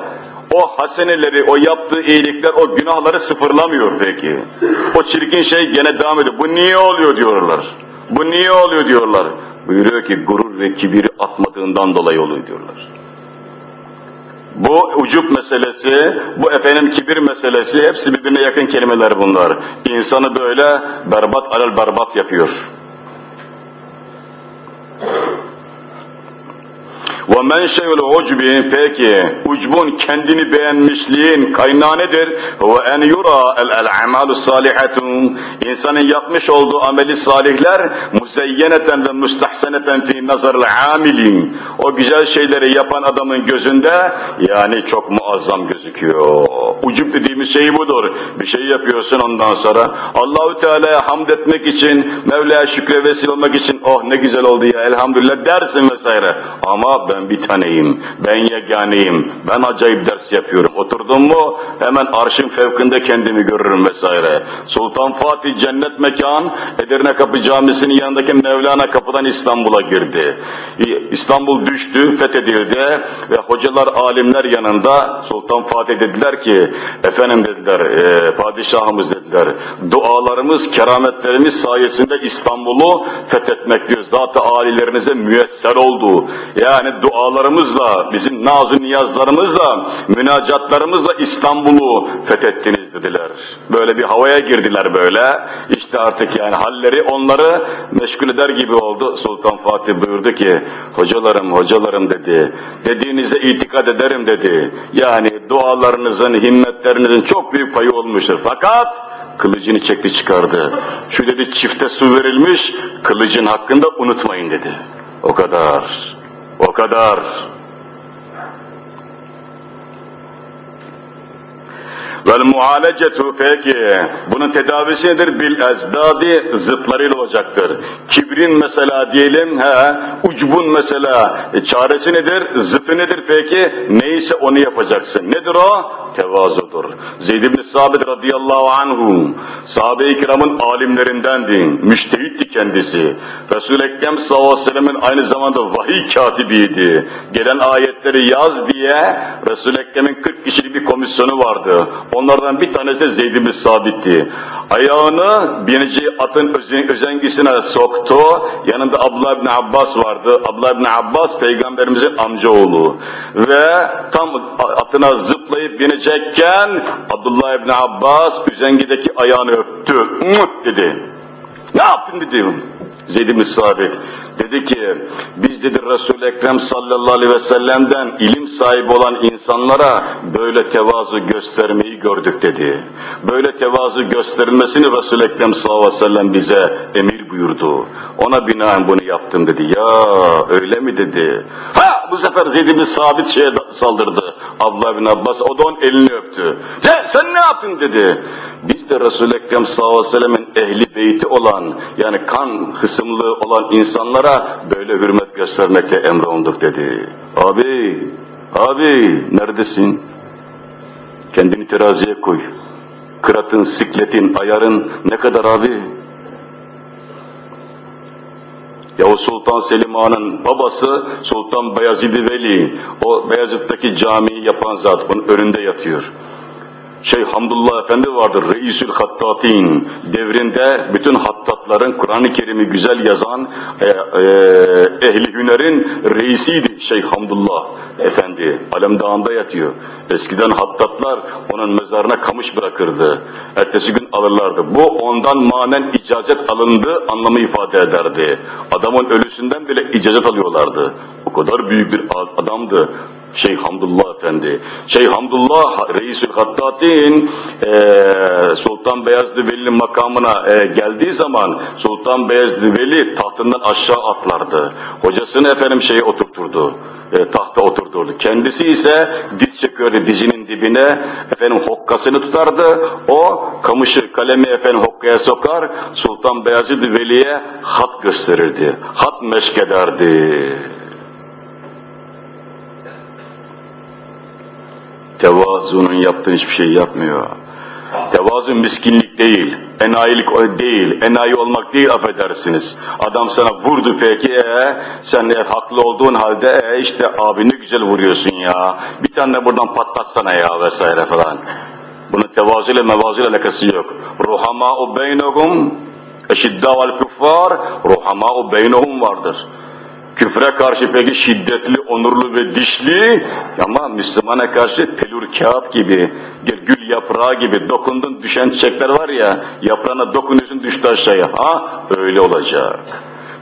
O haseneleri, o yaptığı iyilikler, o günahları sıfırlamıyor peki. O çirkin şey gene devam ediyor. Bu niye oluyor diyorlar. Bu niye oluyor diyorlar. Buyuruyor ki gurur ve kibiri atmadığından dolayı oluyor diyorlar. Bu ucup meselesi, bu efendim kibir meselesi hepsi birbirine yakın kelimeler bunlar. İnsanı böyle berbat alel berbat yapıyor. Ve menşeül ucbi peki ucbun kendini beğenmişliğin kaynağı nedir? Ve en yura el el amalu salihatun insanın yapmış olduğu ameli salihler muzeyyeneten ve müstahseneten fi nazaril amilin o güzel şeyleri yapan adamın gözünde yani çok muazzam gözüküyor. Ucub dediğimiz şey budur. Bir şey yapıyorsun ondan sonra Allahü Teala'ya hamd etmek için, Mevla'ya şükre vesile olmak için oh ne güzel oldu ya elhamdülillah dersin vesaire. Ama ben bir taneyim, ben yeganeyim, ben acayip ders yapıyorum. Oturdum mu hemen arşın fevkinde kendimi görürüm vesaire. Sultan Fatih cennet mekan Edirne Kapı Camisi'nin yanındaki Mevlana kapıdan İstanbul'a girdi. İstanbul düştü, fethedildi ve hocalar, alimler yanında Sultan Fatih dediler ki, efendim dediler, e, padişahımız dediler, dualarımız, kerametlerimiz sayesinde İstanbul'u fethetmek diyor. Zat-ı alilerinize müyesser oldu. Yani dualarımızla, bizim nazu niyazlarımızla, münacatlarımızla İstanbul'u fethettiniz dediler. Böyle bir havaya girdiler böyle. İşte artık yani halleri onları meşgul eder gibi oldu. Sultan Fatih buyurdu ki, hocalarım, hocalarım dedi, dediğinize itikad ederim dedi. Yani dualarınızın, himmetlerinizin çok büyük payı olmuştur. Fakat kılıcını çekti çıkardı. Şu dedi çifte su verilmiş, kılıcın hakkında unutmayın dedi. O kadar, o kadar. Vel muhalecetu peki bunun tedavisi nedir? Bil ezdadi zıtlarıyla olacaktır. Kibrin mesela diyelim he, ucbun mesela e, çaresi nedir? Zıtı nedir peki? Neyse onu yapacaksın. Nedir o? Tevazudur. Zeyd ibn Sabit radıyallahu anhu sahabe-i kiramın alimlerindendi. Müştehitti kendisi. Resul-i Ekrem sallallahu aleyhi ve sellemin aynı zamanda vahiy katibiydi. Gelen ayetleri yaz diye Resul-i Ekrem'in 40 kişilik bir komisyonu vardı. Onlardan bir tanesi de Zeyd ibn Sabit'ti. Ayağını bineceği atın özengisine soktu. Yanında Abdullah ibn Abbas vardı. Abdullah ibn Abbas peygamberimizin amcaoğlu. Ve tam atına zıplayıp binecekken Abdullah ibn Abbas üzengideki ayağını öptü. dedi. Ne yaptın dedi. Zeyd ibn Sabit. Dedi ki biz dedi Resul-i Ekrem sallallahu aleyhi ve sellem'den ilim sahibi olan insanlara böyle tevazu göstermeyi gördük dedi. Böyle tevazu gösterilmesini Resul-i Ekrem sallallahu aleyhi ve sellem bize emir buyurdu. Ona binaen bunu yaptım dedi. Ya öyle mi dedi. Ha bu sefer Zeyd bin Sabit şeye saldırdı. Abdullah bin Abbas o da onun elini öptü. Sen, sen ne yaptın dedi. Biz de Resul-i Ekrem sallallahu aleyhi ve sellemin ehli beyti olan yani kan hısımlı olan insanlara böyle hürmet göstermekle emrolunduk dedi. Abi, abi neredesin? Kendini teraziye koy. Kıratın, sikletin, ayarın ne kadar abi? Yavuz Sultan Selim Han'ın babası Sultan Bayezid Veli, o Beyazıt'taki camiyi yapan zat, bunun önünde yatıyor. Şeyh Hamdullah Efendi vardır, Reisül Hattatin devrinde bütün hattatların Kur'an-ı Kerim'i güzel yazan e, e, ehli hünerin reisiydi Şeyh Hamdullah Efendi. Alem Dağı'nda yatıyor. Eskiden hattatlar onun mezarına kamış bırakırdı. Ertesi gün alırlardı. Bu ondan manen icazet alındı anlamı ifade ederdi. Adamın ölüsünden bile icazet alıyorlardı. O kadar büyük bir adamdı. Şeyh Hamdullah Efendi. Şeyh Hamdullah Reisül Hattatin e, Sultan Beyazlı Veli makamına e, geldiği zaman Sultan Beyazlı Veli tahtından aşağı atlardı. Hocasını efendim şeye oturturdu. E, tahta oturturdu. Kendisi ise diz çekiyordu dizinin dibine, efendim hokkasını tutardı, o kamışı, kalemi efendim hokkaya sokar, Sultan Beyazıt Veli'ye hat gösterirdi, hat meşkederdi. Tevazunun yaptığı hiçbir şey yapmıyor. Tevazu miskinlik değil, enayilik değil, enayi olmak değil affedersiniz. Adam sana vurdu peki, ee, sen de haklı olduğun halde ee, işte abi ne güzel vuruyorsun ya, bir tane de buradan patlatsana ya vesaire falan. Bunun tevazuyla mevazuyla alakası yok. Ruhamâ'u beynehum, eşiddâ kuffar, ruhamâ'u beynehum vardır. Küfre karşı peki şiddetli, onurlu ve dişli ama Müslümana karşı pelur kağıt gibi, gül yaprağı gibi dokundun düşen çiçekler var ya, yaprağına dokunuyorsun düştü aşağıya. Ha öyle olacak.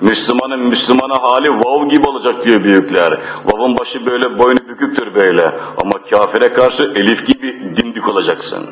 Müslümanın Müslümana hali vav gibi olacak diyor büyükler. Vav'ın başı böyle boynu büküktür böyle. Ama kafire karşı elif gibi dimdik olacaksın.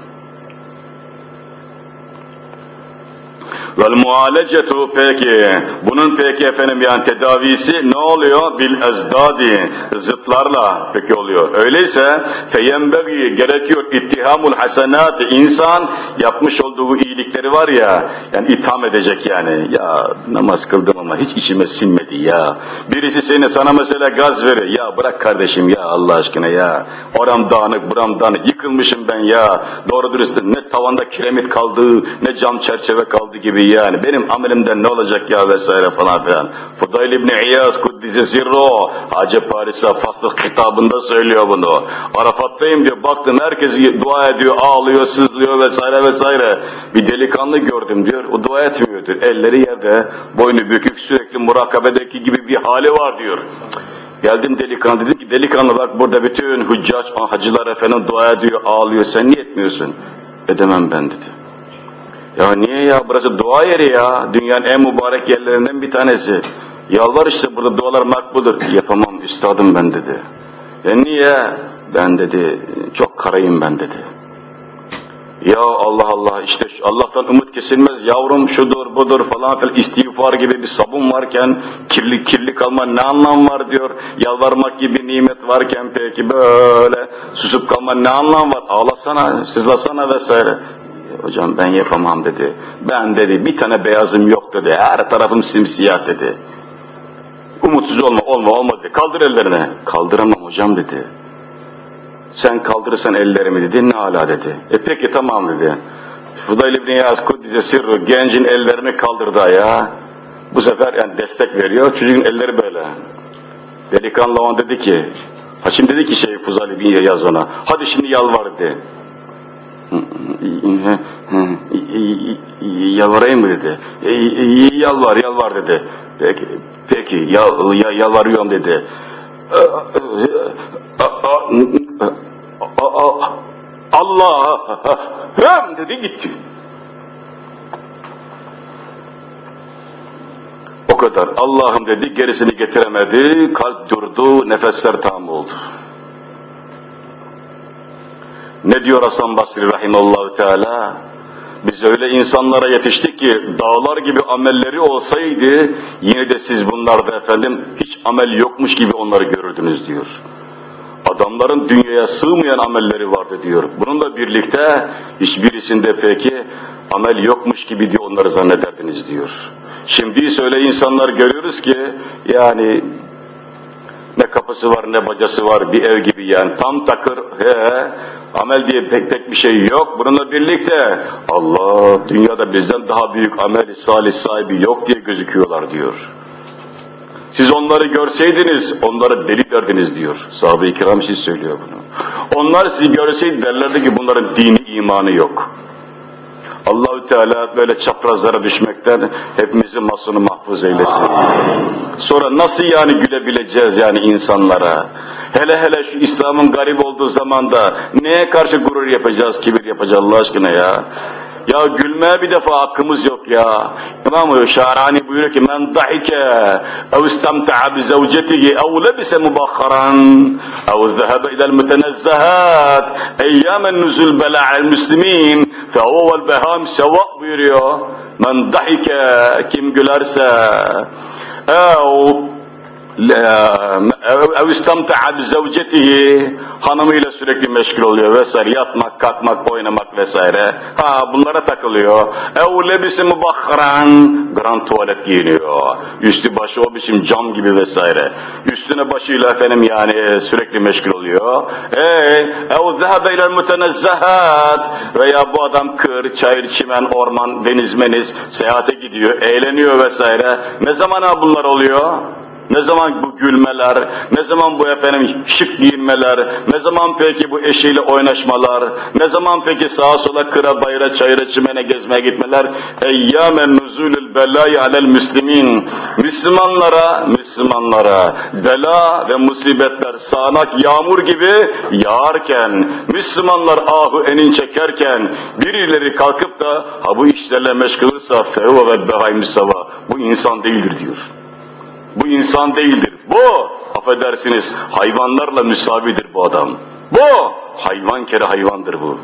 Vel muhalecetu peki, bunun peki efendim yani tedavisi ne oluyor? Bil ezdadi, zıtlarla peki oluyor. Öyleyse feyembegi gerekiyor ittihamul hasenat insan yapmış olduğu iyilikleri var ya yani itham edecek yani. Ya namaz kıldım ama hiç içime sinmedi ya. Birisi seni sana mesela gaz verir. Ya bırak kardeşim ya Allah aşkına ya. Oram dağınık buram dağınık. Yıkılmışım ben ya. Doğru dürüst ne tavanda kiremit kaldı ne cam çerçeve kaldı gibi yani. Benim amelimden ne olacak ya vesaire falan filan. Fudayl İbni İyaz Kuddise Sirro Hacı Paris'e fasıl kitabında söylüyor bunu. Arafat'tayım diyor. Baktım herkes dua ediyor ağlıyor sızlıyor vesaire vesaire. Bir delikanlı gördüm diyor. O dua etmiyordur elleri yerde boynu bükük sürekli murakabedeki gibi bir hali var diyor. Geldim delikanlı. Dedim ki delikanlı bak burada bütün hüccaç hacılar efendim dua ediyor ağlıyor. Sen niye etmiyorsun? Edemem ben dedi. Ya niye ya burası dua yeri ya dünyanın en mübarek yerlerinden bir tanesi. Yalvar işte burada dualar makbudur. Yapamam üstadım ben dedi. Ya niye? Ben dedi çok karayım ben dedi. Ya Allah Allah işte Allah'tan umut kesilmez yavrum şudur budur falan filan istiğfar gibi bir sabun varken kirli kirli kalma ne anlam var diyor. Yalvarmak gibi nimet varken peki böyle susup kalma ne anlam var? Ağlasana, sızlasana vesaire. Hocam ben yapamam dedi. Ben dedi bir tane beyazım yok dedi. Her tarafım simsiyah dedi. Umutsuz olma olma olma dedi. Kaldır ellerini. Kaldıramam hocam dedi. Sen kaldırırsan ellerimi dedi, ne ala dedi. E peki tamam dedi. Fudayl İbni Yaz Kuddise Sirru gencin ellerini kaldırdı ya. Bu sefer yani destek veriyor, çocuğun elleri böyle. Delikanlı on dedi ki, ha şimdi dedi ki şey Fudayl İbni Yaz ona, hadi şimdi yalvar dedi. Yalvarayım mı dedi. Yalvar, yalvar dedi. Peki, peki yal, yalvarıyorum dedi. Allah'ım dedi gitti. O kadar. Allah'ım dedi gerisini getiremedi. Kalp durdu, nefesler tam oldu. Ne diyor Hasan Basri rahimallahu teala? Biz öyle insanlara yetiştik ki dağlar gibi amelleri olsaydı yine de siz bunlarda efendim hiç amel yokmuş gibi onları görürdünüz diyor. Adamların dünyaya sığmayan amelleri vardı diyor. Bununla birlikte hiçbirisinde peki amel yokmuş gibi diye onları zannederdiniz diyor. Şimdi ise öyle insanlar görüyoruz ki yani ne kapısı var ne bacası var bir ev gibi yani tam takır he, amel diye pek pek bir şey yok. Bununla birlikte Allah dünyada bizden daha büyük amel salih sahibi yok diye gözüküyorlar diyor. Siz onları görseydiniz, onları deli derdiniz diyor. Sahabe-i kiram siz söylüyor bunu. Onlar sizi görseydi derlerdi ki bunların dini imanı yok. Allahü Teala böyle çaprazlara düşmekten hepimizi masunu mahfuz eylesin. Sonra nasıl yani gülebileceğiz yani insanlara? Hele hele şu İslam'ın garip olduğu zamanda neye karşı gurur yapacağız, kibir yapacağız Allah aşkına ya? Ya gülmeye bir defa hakkımız yok ya. İmam-ı Şahrani buyuruyor ki men dahike ev istemta'a bi zevcetihi ev lebise mubakharan ev zehebe ilel mütenezzehat eyyamen nüzül bela'el müslimin fehuve vel beham seva buyuruyor. Men dahike kim gülerse ev ev istemta'a bi zevcetihi hanımıyla sürekli meşgul oluyor vesaire. Yatmak kalkmak oynamak vesaire. Ha bunlara takılıyor. Ev lebisi mubahran grand tuvalet giyiniyor. Üstü başı o biçim cam gibi vesaire. Üstüne başıyla efendim yani sürekli meşgul oluyor. Ev zehebe ilel mütenezzehat veya bu adam kır çayır çimen orman deniz meniz seyahate gidiyor eğleniyor vesaire. Ne zamana bunlar oluyor ne zaman bu gülmeler, ne zaman bu efendim şık giyinmeler, ne zaman peki bu eşiyle oynaşmalar, ne zaman peki sağa sola kıra bayra çayıra çimene gezmeye gitmeler, eyyâmen nuzulül belâi alel müslimin, Müslümanlara, Müslümanlara bela ve musibetler sağanak yağmur gibi yağarken, Müslümanlar ahu enin çekerken, birileri kalkıp da ha bu işlerle meşgulursa fehuve ve behâi müsava, bu insan değildir. diyor. Bu insan değildir. Bu, affedersiniz, hayvanlarla müsavidir bu adam. Bu, hayvan kere hayvandır bu.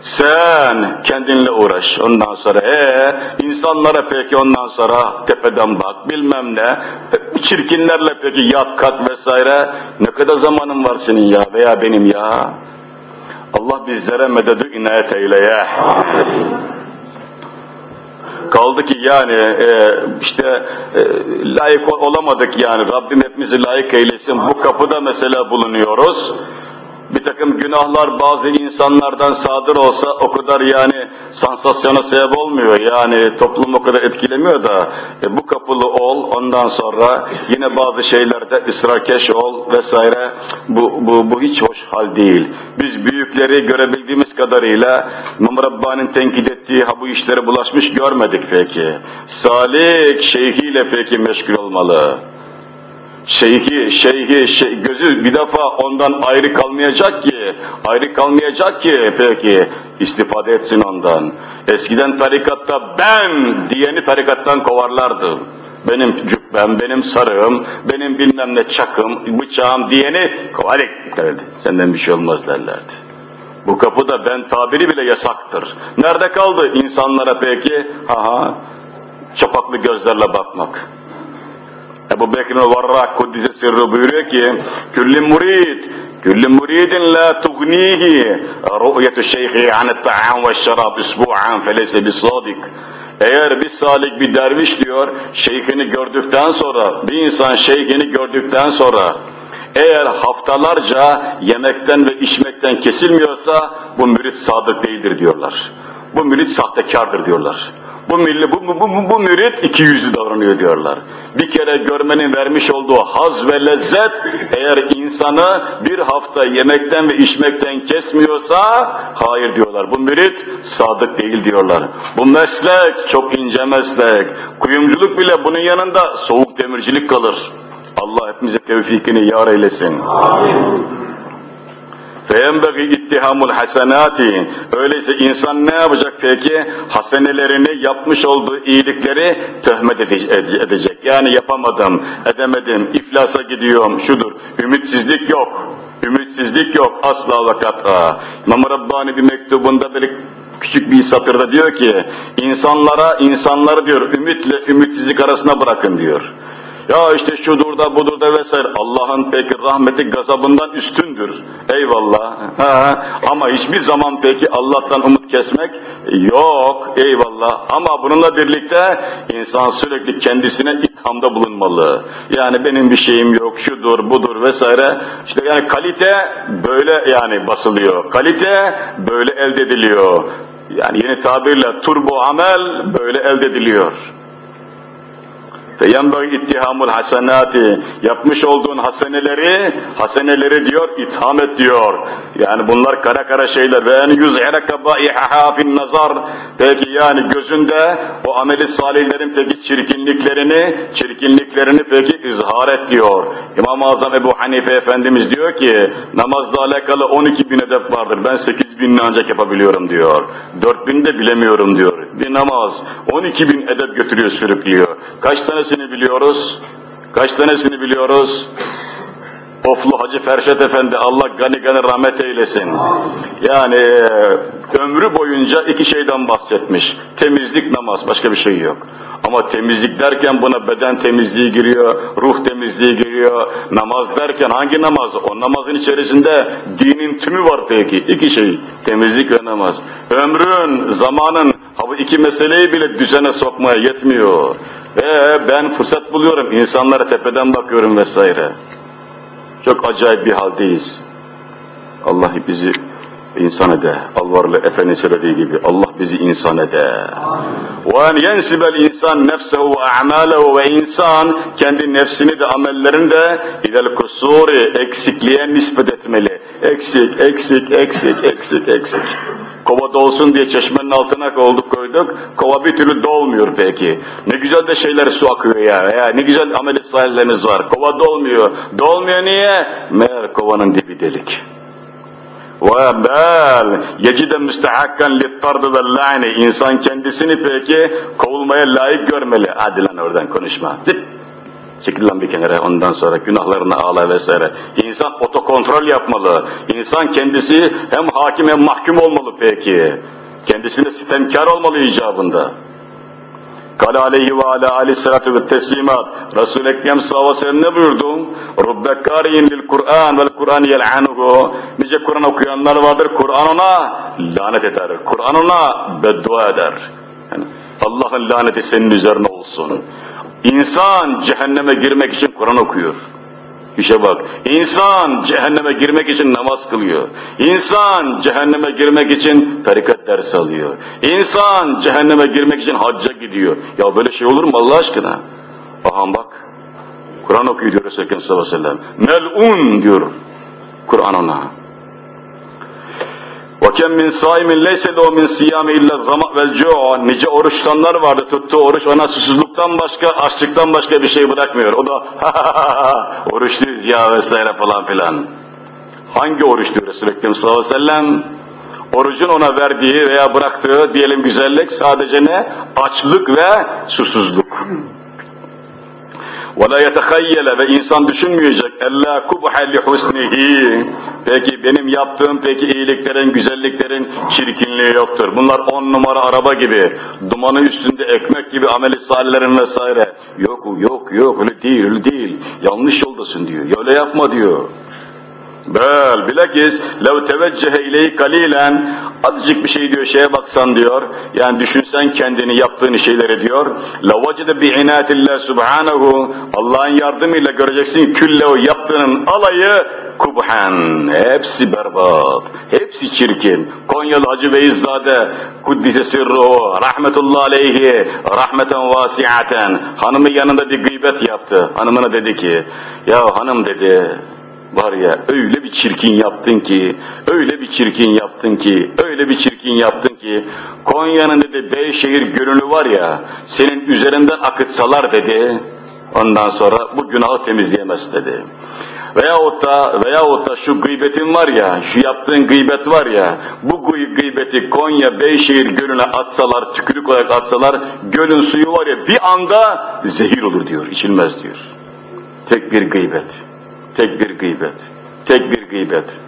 Sen kendinle uğraş. Ondan sonra ee, insanlara peki ondan sonra tepeden bak bilmem ne. Çirkinlerle peki yat kalk vesaire. Ne kadar zamanın var senin ya veya benim ya. Allah bizlere mededü inayet eyleye. Kaldı ki yani e, işte e, layık olamadık yani Rabbim hepimizi layık eylesin. Bu kapıda mesela bulunuyoruz bir takım günahlar bazı insanlardan sadır olsa o kadar yani sansasyona sebep olmuyor. Yani toplum o kadar etkilemiyor da e, bu kapılı ol ondan sonra yine bazı şeylerde ısrarkeş ol vesaire bu, bu, bu hiç hoş hal değil. Biz büyükleri görebildiğimiz kadarıyla İmam Rabbani'nin tenkit ettiği ha bu işlere bulaşmış görmedik peki. Salik şeyhiyle peki meşgul olmalı şeyhi, şeyhi, şey, gözü bir defa ondan ayrı kalmayacak ki, ayrı kalmayacak ki peki istifade etsin ondan. Eskiden tarikatta ben diyeni tarikattan kovarlardı. Benim cübbem, benim sarığım, benim bilmem ne çakım, bıçağım diyeni kovalik derdi. Senden bir şey olmaz derlerdi. Bu kapıda ben tabiri bile yasaktır. Nerede kaldı insanlara peki? Aha, çapaklı gözlerle bakmak. Ebu Bekir'in Varrak Kuddise Sirri buyuruyor ki Külli murid Külli muridin la tugnihi Ru'yetu şeyhi anet ta'am ve şarab isbu'an feleyse bisadik eğer bir salik bir derviş diyor, şeyhini gördükten sonra, bir insan şeyhini gördükten sonra, eğer haftalarca yemekten ve içmekten kesilmiyorsa, bu mürit sadık değildir diyorlar. Bu mürit sahtekardır diyorlar. Bu, milli, bu, bu, bu, bu mürit iki yüzlü davranıyor diyorlar. Bir kere görmenin vermiş olduğu haz ve lezzet eğer insanı bir hafta yemekten ve içmekten kesmiyorsa hayır diyorlar. Bu mürit sadık değil diyorlar. Bu meslek çok ince meslek. Kuyumculuk bile bunun yanında soğuk demircilik kalır. Allah hepimize tevfikini yar eylesin. Amin. فَيَنْبَغِي ittihamul hasenati. Öyleyse insan ne yapacak peki? Hasenelerini, yapmış olduğu iyilikleri töhmet edecek. Yani yapamadım, edemedim, iflasa gidiyorum, şudur. Ümitsizlik yok. Ümitsizlik yok asla ve kat'a. İmam Rabbani bir mektubunda böyle küçük bir satırda diyor ki, insanlara, insanları diyor, ümitle ümitsizlik arasına bırakın diyor. Ya işte şudur da budur da vesaire. Allah'ın peki rahmeti gazabından üstündür. Eyvallah. Ha. Ama hiçbir zaman peki Allah'tan umut kesmek yok. Eyvallah. Ama bununla birlikte insan sürekli kendisine ithamda bulunmalı. Yani benim bir şeyim yok, şudur, budur vesaire. İşte yani kalite böyle yani basılıyor. Kalite böyle elde ediliyor. Yani yeni tabirle turbo amel böyle elde ediliyor. Ve yenbaği ittihamul hasenati yapmış olduğun haseneleri haseneleri diyor itham et diyor. Yani bunlar kara kara şeyler ve en yüz'ire kabaihaha fin nazar peki yani gözünde o ameli salihlerin peki çirkinliklerini çirkinliklerini peki izhar et diyor. İmam-ı Azam Ebu Hanife Efendimiz diyor ki namazla alakalı 12 bin edep vardır ben 8 binini ancak yapabiliyorum diyor. 4 bin de bilemiyorum diyor. Bir namaz 12 bin edep götürüyor sürüklüyor. Kaç tane tanesini biliyoruz? Kaç tanesini biliyoruz? Oflu Hacı Ferşet Efendi Allah gani gani rahmet eylesin. Yani ömrü boyunca iki şeyden bahsetmiş. Temizlik, namaz, başka bir şey yok. Ama temizlik derken buna beden temizliği giriyor, ruh temizliği giriyor. Namaz derken hangi namaz? O namazın içerisinde dinin tümü var peki. İki şey, temizlik ve namaz. Ömrün, zamanın bu iki meseleyi bile düzene sokmaya yetmiyor. Ee, ben fırsat buluyorum, insanlara tepeden bakıyorum vesaire. Çok acayip bir haldeyiz. Allah bizi insan ede. Alvarlı Efendi söylediği gibi Allah bizi insan ede. Yensibel insan nefsehu ve a'malehu ve insan kendi nefsini de amellerini de idel kusuri eksikliğe nispet etmeli. Eksik, eksik, eksik, eksik, eksik. Kova dolsun diye çeşmenin altına koyduk koyduk. Kova bir türlü dolmuyor peki. Ne güzel de şeyler su akıyor ya. ya ne güzel ameli sahilleriniz var. Kova dolmuyor. Dolmuyor niye? Meğer kovanın dibi delik ve bel yecide müstehakkan littardı ve la'ni insan kendisini peki kovulmaya layık görmeli. Hadi lan oradan konuşma. Zip. Çekil lan bir kenara ondan sonra günahlarına ağla vesaire. İnsan otokontrol yapmalı. İnsan kendisi hem hakim hem mahkum olmalı peki. Kendisine sitemkar olmalı icabında. Kale aleyhi ve ala aleyhissalatu ve teslimat. Resul-i Ekrem sallallahu ne buyurdu? Rubbe kariyin lil Kur'an vel Kur'an yel'anuhu. Nice Kur'an okuyanlar vardır, Kur'an ona lanet eder. Kur'an ona beddua eder. Yani Allah'ın laneti senin üzerine olsun. İnsan cehenneme girmek için Kur'an okuyor. İşe bak. İnsan cehenneme girmek için namaz kılıyor. İnsan cehenneme girmek için tarikat dersi alıyor. İnsan cehenneme girmek için hacca gidiyor. Ya böyle şey olur mu Allah aşkına? Aha bak. Kur'an okuyor diyor Ekrem sallallahu aleyhi ve sellem. Mel'un diyor Kur'an ona. وَكَمْ مِنْ صَائِمٍ لَيْسَ لَهُ مِنْ صِيَامِ اِلَّا الزَّمَأْ وَالْجُعَ Nice oruçlanlar vardı, tuttuğu oruç ona susuzluktan başka, açlıktan başka bir şey bırakmıyor. O da oruçluyuz ya vesaire falan filan. Hangi oruç diyor Resulü Ekrem sallallahu aleyhi ve sellem? Orucun ona verdiği veya bıraktığı diyelim güzellik sadece ne? Açlık ve susuzluk. وَلَا يَتَخَيَّلَ ve insan düşünmeyecek اَلَّا كُبْحَ لِحُسْنِهِ Peki benim yaptığım peki iyiliklerin, güzelliklerin çirkinliği yoktur. Bunlar on numara araba gibi, dumanı üstünde ekmek gibi ameli salihlerin vesaire. Yok yok yok öyle değil öyle değil. Yanlış yoldasın diyor. Ya öyle yapma diyor. Bel bilakis lev teveccühe ileyi kalilen. Azıcık bir şey diyor şeye baksan diyor yani düşünsen kendini yaptığın şeyleri diyor. Lavacide bi inatillah subhanahu Allah'ın yardımıyla göreceksin külle o yaptığının alayı kubhan. Hepsi berbat hepsi çirkin. Konyalı Hacı Beyzade Kuddise sirruhu rahmetullah aleyhi rahmeten vasiaten. Hanımı yanında bir gıybet yaptı. Hanımına dedi ki ya hanım dedi var ya öyle bir çirkin yaptın ki, öyle bir çirkin yaptın ki, öyle bir çirkin yaptın ki, Konya'nın dedi Beyşehir gönülü var ya, senin üzerinden akıtsalar dedi, ondan sonra bu günahı temizleyemez dedi. Veyahut da, veyahut da şu gıybetin var ya, şu yaptığın gıybet var ya, bu gıybeti Konya Beyşehir gölüne atsalar, tükürük olarak atsalar, gölün suyu var ya bir anda zehir olur diyor, içilmez diyor. Tek bir gıybet. Tek bir gıybet. Tek bir gıybet.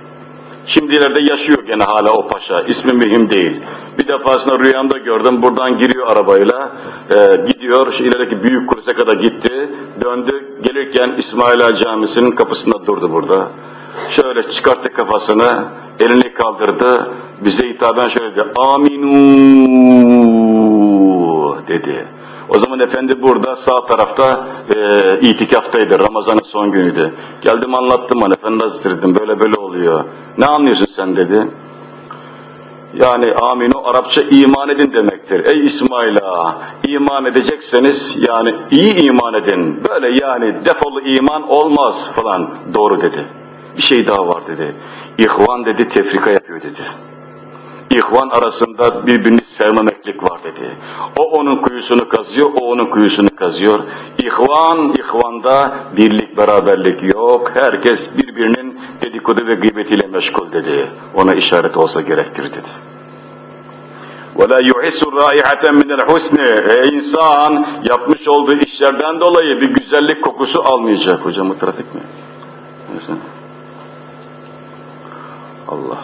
Şimdilerde yaşıyor gene hala o paşa. İsmi mühim değil. Bir defasında rüyamda gördüm. Buradan giriyor arabayla. E, gidiyor. Şu ilerideki büyük kurse kadar gitti. Döndü. Gelirken İsmail Ağa Camisi'nin kapısında durdu burada. Şöyle çıkarttı kafasını. Elini kaldırdı. Bize hitaben şöyle dedi. Aminu dedi. O zaman efendi burada sağ tarafta e, itikaftaydı. Ramazan'ın son günüydü. Geldim anlattım bana efendi hazretleri böyle böyle oluyor. Ne anlıyorsun sen dedi. Yani aminu Arapça iman edin demektir. Ey İsmail ağa, iman edecekseniz yani iyi iman edin. Böyle yani defolu iman olmaz falan. Doğru dedi. Bir şey daha var dedi. İhvan dedi tefrika yapıyor dedi. İhvan arasında birbirini sevmemeklik var dedi. O onun kuyusunu kazıyor, o onun kuyusunu kazıyor. İhvan, ihvanda birlik, beraberlik yok. Herkes birbirinin dedikodu ve gıybetiyle meşgul dedi. Ona işaret olsa gerektir dedi. وَلَا يُحِسُّ رَائِحَةً مِنَ الْحُسْنِ e, İnsan yapmış olduğu işlerden dolayı bir güzellik kokusu almayacak. Hocam bu trafik mi? Allah.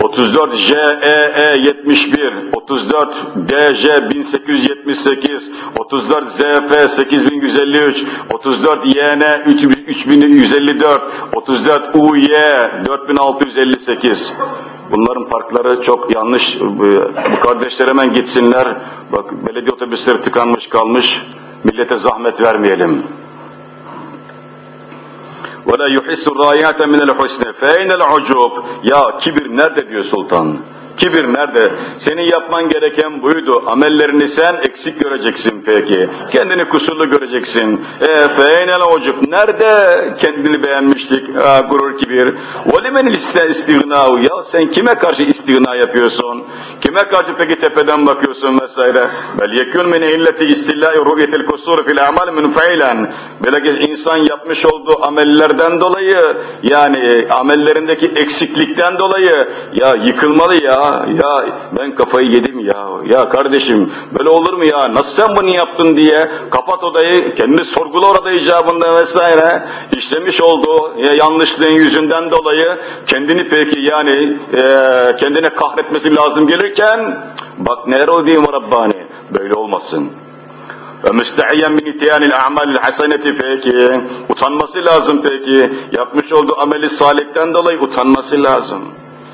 34 JEE 71, 34 DJ 1878, 34 ZF 8153, 34 YN 3154, 34 UY 4658. Bunların parkları çok yanlış. Bu kardeşler hemen gitsinler. Bak belediye otobüsleri tıkanmış kalmış. Millete zahmet vermeyelim. وَلَا يُحِسُّ الرَّائِيَةَ مِنَ الْحُسْنِ فَاَيْنَ الْعُجُوبِ Ya kibir nerede diyor sultan? Kibir nerede? Senin yapman gereken buydu. Amellerini sen eksik göreceksin peki. Kendini kusurlu göreceksin. E feynel ucub. Nerede kendini beğenmişlik? Ha, gurur kibir. وَلِمَنِ istighnâhu Ya sen kime karşı istigna yapıyorsun? Kime karşı peki tepeden bakıyorsun vesaire? Bel yekun min illeti istillahi ru'yetil kusur fil a'mal münfeilen. Belki insan yapmış olduğu amellerden dolayı yani amellerindeki eksiklikten dolayı ya yıkılmalı ya ya ben kafayı yedim ya ya kardeşim böyle olur mu ya nasıl sen bunu yaptın diye kapat odayı kendini sorgula orada icabında vesaire işlemiş olduğu ya, yanlışlığın yüzünden dolayı kendini peki yani e, kendine kahretmesi lazım gelirken bak neler o diyeyim Rabbani böyle olmasın Ve müstehiyyen min itiyanil a'malil haseneti peki. Utanması lazım peki. Yapmış olduğu ameli salihten dolayı utanması lazım.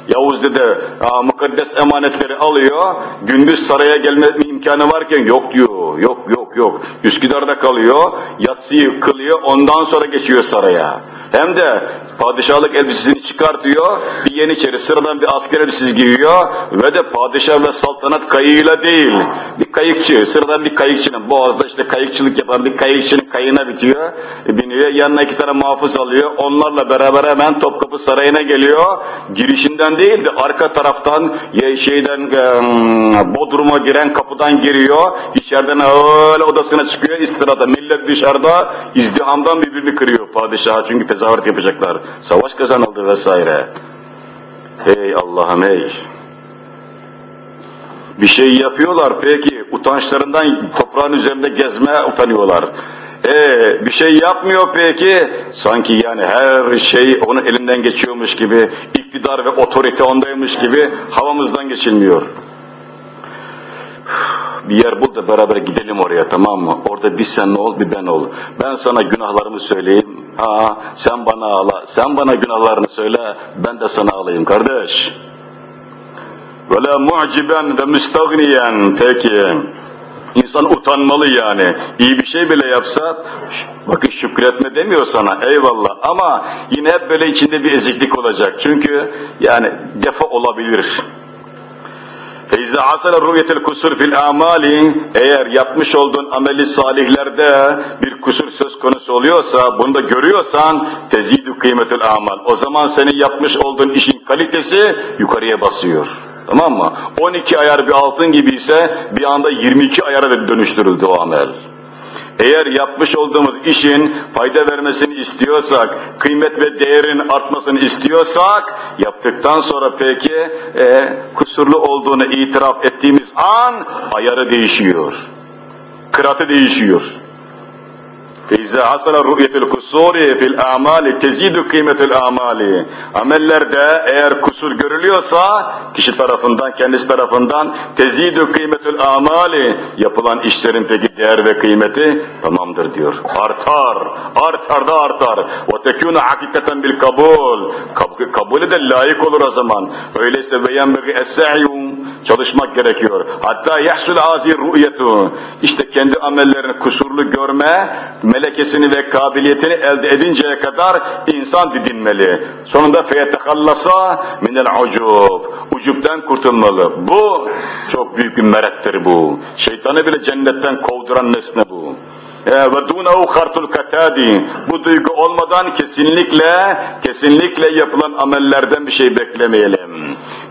Yavuz dede mukaddes emanetleri alıyor, gündüz saraya gelme imkanı varken yok diyor, yok yok yok. Üsküdar'da kalıyor, yatsıyı kılıyor, ondan sonra geçiyor saraya. Hem de padişahlık elbisesini çıkartıyor, bir yeniçeri sıradan bir asker elbisesi giyiyor ve de padişah ve saltanat kayığıyla değil, bir kayıkçı, sıradan bir kayıkçının, boğazda işte kayıkçılık yapan bir kayıkçının kayığına bitiyor, e, biniyor, yanına iki tane muhafız alıyor, onlarla beraber hemen Topkapı Sarayı'na geliyor, girişinden değil de arka taraftan şeyden e, Bodrum'a giren kapıdan giriyor, içeriden öyle odasına çıkıyor, istirada, millet dışarıda izdihamdan birbirini kırıyor padişah çünkü tezahürat yapacaklar, savaş kazanıldı vesaire. Ey Allah'ım ey! Bir şey yapıyorlar peki utançlarından toprağın üzerinde gezme utanıyorlar. Ee, bir şey yapmıyor peki sanki yani her şey onun elinden geçiyormuş gibi iktidar ve otorite ondaymış gibi havamızdan geçilmiyor. Bir yer bul da beraber gidelim oraya tamam mı? Orada bir sen ol bir ben ol. Ben sana günahlarımı söyleyeyim. Ha, sen bana ağla. Sen bana günahlarını söyle. Ben de sana ağlayayım kardeş. La mu'ciben ve müstagniyen. Peki. İnsan utanmalı yani. İyi bir şey bile yapsa, bakın şükretme demiyor sana, eyvallah. Ama yine hep böyle içinde bir eziklik olacak. Çünkü yani defa olabilir. Feyze asale ruyetel kusur fil amali eğer yapmış olduğun ameli salihlerde bir kusur söz konusu oluyorsa bunu da görüyorsan tezidü kıymetül amal. O zaman senin yapmış olduğun işin kalitesi yukarıya basıyor. Tamam mı? 12 ayar bir altın gibi ise bir anda 22 ayara dönüştürüldü o amel. Eğer yapmış olduğumuz işin fayda vermesini istiyorsak, kıymet ve değerin artmasını istiyorsak, yaptıktan sonra peki e, kusurlu olduğunu itiraf ettiğimiz an ayarı değişiyor. Kıratı değişiyor. Feize hasala ru'yetul kusuri fil amali tezidu kıymetul amali. Amellerde eğer kusur görülüyorsa kişi tarafından, kendisi tarafından tezidu kıymetul amali. Yapılan işlerin peki değer ve kıymeti tamamdır diyor. Artar, artar da artar. Ve tekûne hakikaten bil kabul. Kabule de layık olur o zaman. Öyleyse ve yenbegi es-se'yu çalışmak gerekiyor. Hatta yahsul adi ru'yetu. İşte kendi amellerini kusurlu görme, melekesini ve kabiliyetini elde edinceye kadar insan didinmeli. Sonunda feyetekallasa minel ucub. Ucupten kurtulmalı. Bu çok büyük bir merettir bu. Şeytanı bile cennetten kovduran nesne bu. Ve dunehu hartul katadi. Bu duygu olmadan kesinlikle kesinlikle yapılan amellerden bir şey beklemeyelim.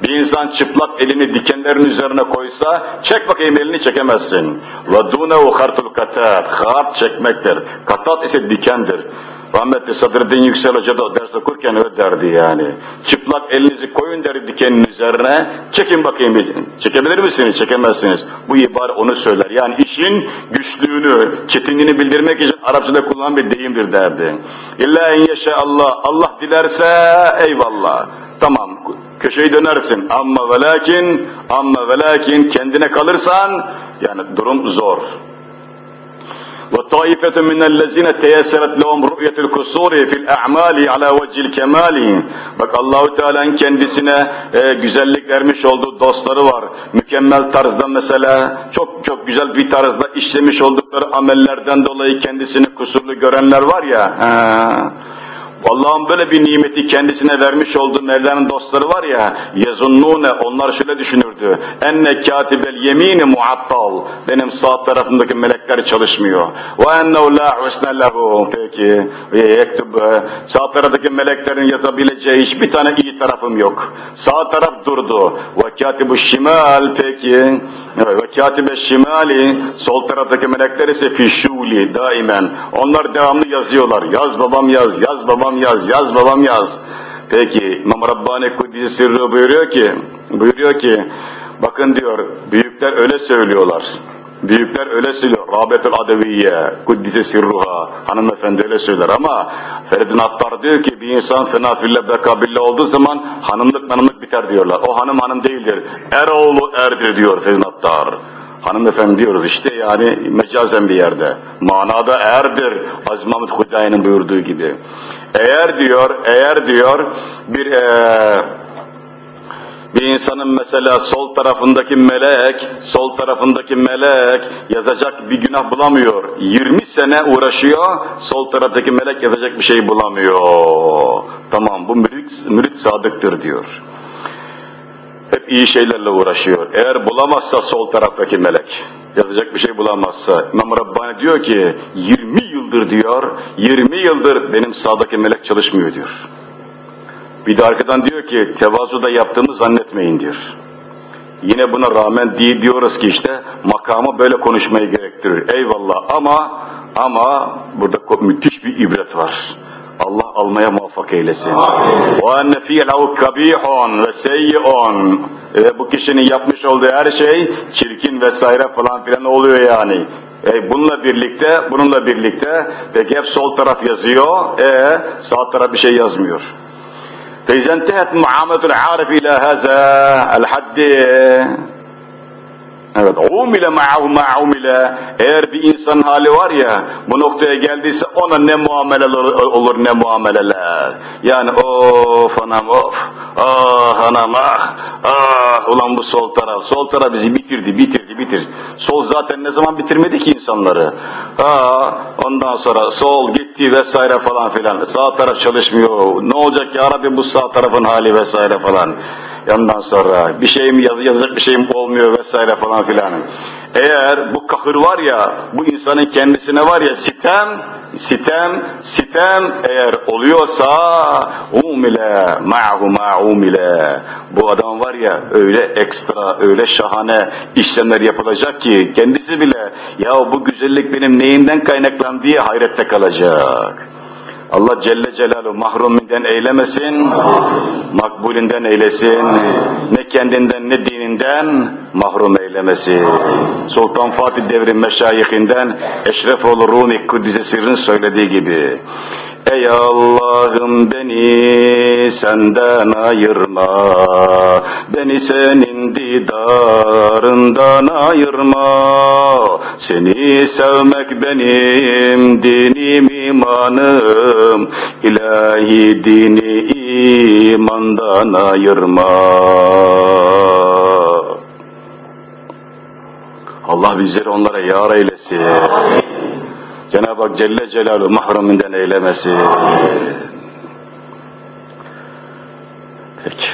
Bir insan çıplak elini dikenlerin üzerine koysa çek bakayım elini çekemezsin. Dunehu hartul katad. Hart çekmektir. Katat ise dikendir. Rahmetli Sadreddin Yüksel Hoca da ders okurken öyle derdi yani. Çıplak elinizi koyun derdi dikenin üzerine, çekin bakayım. Çekebilir misiniz? Çekemezsiniz. Bu ibare onu söyler. Yani işin güçlüğünü, çetinliğini bildirmek için Arapçada kullanılan bir deyimdir derdi. İlla en yaşa Allah, Allah dilerse eyvallah. Tamam, köşeyi dönersin. Amma ve lakin, amma ve lakin kendine kalırsan, yani durum zor. وطائفة من الذين تيسرت لهم رؤية الكسور في الأعمال على وجه الكمال Bak Allahu Teala'nın kendisine e, güzellik vermiş olduğu dostları var. Mükemmel tarzda mesela çok çok güzel bir tarzda işlemiş oldukları amellerden dolayı kendisini kusurlu görenler var ya. He. Allah'ın böyle bir nimeti kendisine vermiş olduğu Mevla'nın dostları var ya, yezunnune, onlar şöyle düşünürdü, enne katibel yemini muattal, benim sağ tarafımdaki melekler çalışmıyor. Ve ennehu la husne lehu, peki, yektub, sağ taraftaki meleklerin yazabileceği hiçbir tane iyi tarafım yok. Sağ taraf durdu. Ve katibu şimal, peki, ve katibe şimali, sol taraftaki melekler ise fişuli, daimen. Onlar devamlı yazıyorlar. Yaz babam yaz, yaz babam yaz, yaz babam yaz. Peki İmam Rabbani Kuddisi Sirri buyuruyor ki, buyuruyor ki, bakın diyor, büyükler öyle söylüyorlar. Büyükler öyle söylüyor. Rabetül Adeviye, Kuddise Sirruha, hanımefendi öyle söyler ama Feridun Attar diyor ki bir insan fena fille bekabille olduğu zaman hanımlık hanımlık biter diyorlar. O hanım hanım değildir. Er oğlu erdir diyor Feridun Attar. Hanımefendi diyoruz işte yani mecazen bir yerde. Manada eğerdir Aziz Mahmud Hüdayi'nin buyurduğu gibi. Eğer diyor, eğer diyor bir ee, bir insanın mesela sol tarafındaki melek, sol tarafındaki melek yazacak bir günah bulamıyor. 20 sene uğraşıyor, sol taraftaki melek yazacak bir şey bulamıyor. Tamam bu mürit, mürit sadıktır diyor. Hep iyi şeylerle uğraşıyor. Eğer bulamazsa sol taraftaki melek, yazacak bir şey bulamazsa, İmam Rabbani diyor ki 20 yıldır diyor, 20 yıldır benim sağdaki melek çalışmıyor diyor. Bir de arkadan diyor ki tevazu da yaptığımı zannetmeyin diyor. Yine buna rağmen diyoruz ki işte makamı böyle konuşmayı gerektirir. Eyvallah ama ama burada müthiş bir ibret var. Allah almaya muvaffak eylesin. Ve enne fi'lehu kabihun ve seyyi'un. Ve bu kişinin yapmış olduğu her şey çirkin vesaire falan filan oluyor yani. E bununla birlikte, bununla birlikte peki hep sol taraf yazıyor, e sağ taraf bir şey yazmıyor. فإذا انتهت معاملة العارف إلى هذا الحد. Evet, umile ma'ahu ma umile. Eğer bir insan hali var ya, bu noktaya geldiyse ona ne muameleler olur ne muameleler. Yani of anam of, ah anam ah, ah ulan bu sol taraf, sol taraf bizi bitirdi, bitirdi, bitir. Sol zaten ne zaman bitirmedi ki insanları. Ah, ondan sonra sol gitti vesaire falan filan. Sağ taraf çalışmıyor. Ne olacak ya Rabbi bu sağ tarafın hali vesaire falan. Yandan sonra bir şeyim yaz, yazacak bir şeyim olmuyor vesaire falan filan. Eğer bu kahır var ya, bu insanın kendisine var ya sitem, sitem, sitem eğer oluyorsa umile ma'hu ma'umile. Bu adam var ya öyle ekstra, öyle şahane işlemler yapılacak ki kendisi bile ya bu güzellik benim neyimden kaynaklandı diye hayrette kalacak. Allah Celle Celaluhu mahruminden eylemesin, makbulinden eylesin, ne kendinden ne dininden mahrum eylemesin. Sultan Fatih devrin meşayihinden Eşrefoğlu Rumi Kuddise Sirrin söylediği gibi, Ey Allah'ım beni senden ayırma, beni senin didarından ayırma. Seni sevmek benim dinim imanım, ilahi dini imandan ayırma. Allah bizleri onlara yar eylesin. Cenab-ı Hak Celle Celaluhu mahruminden eylemesin. Peki.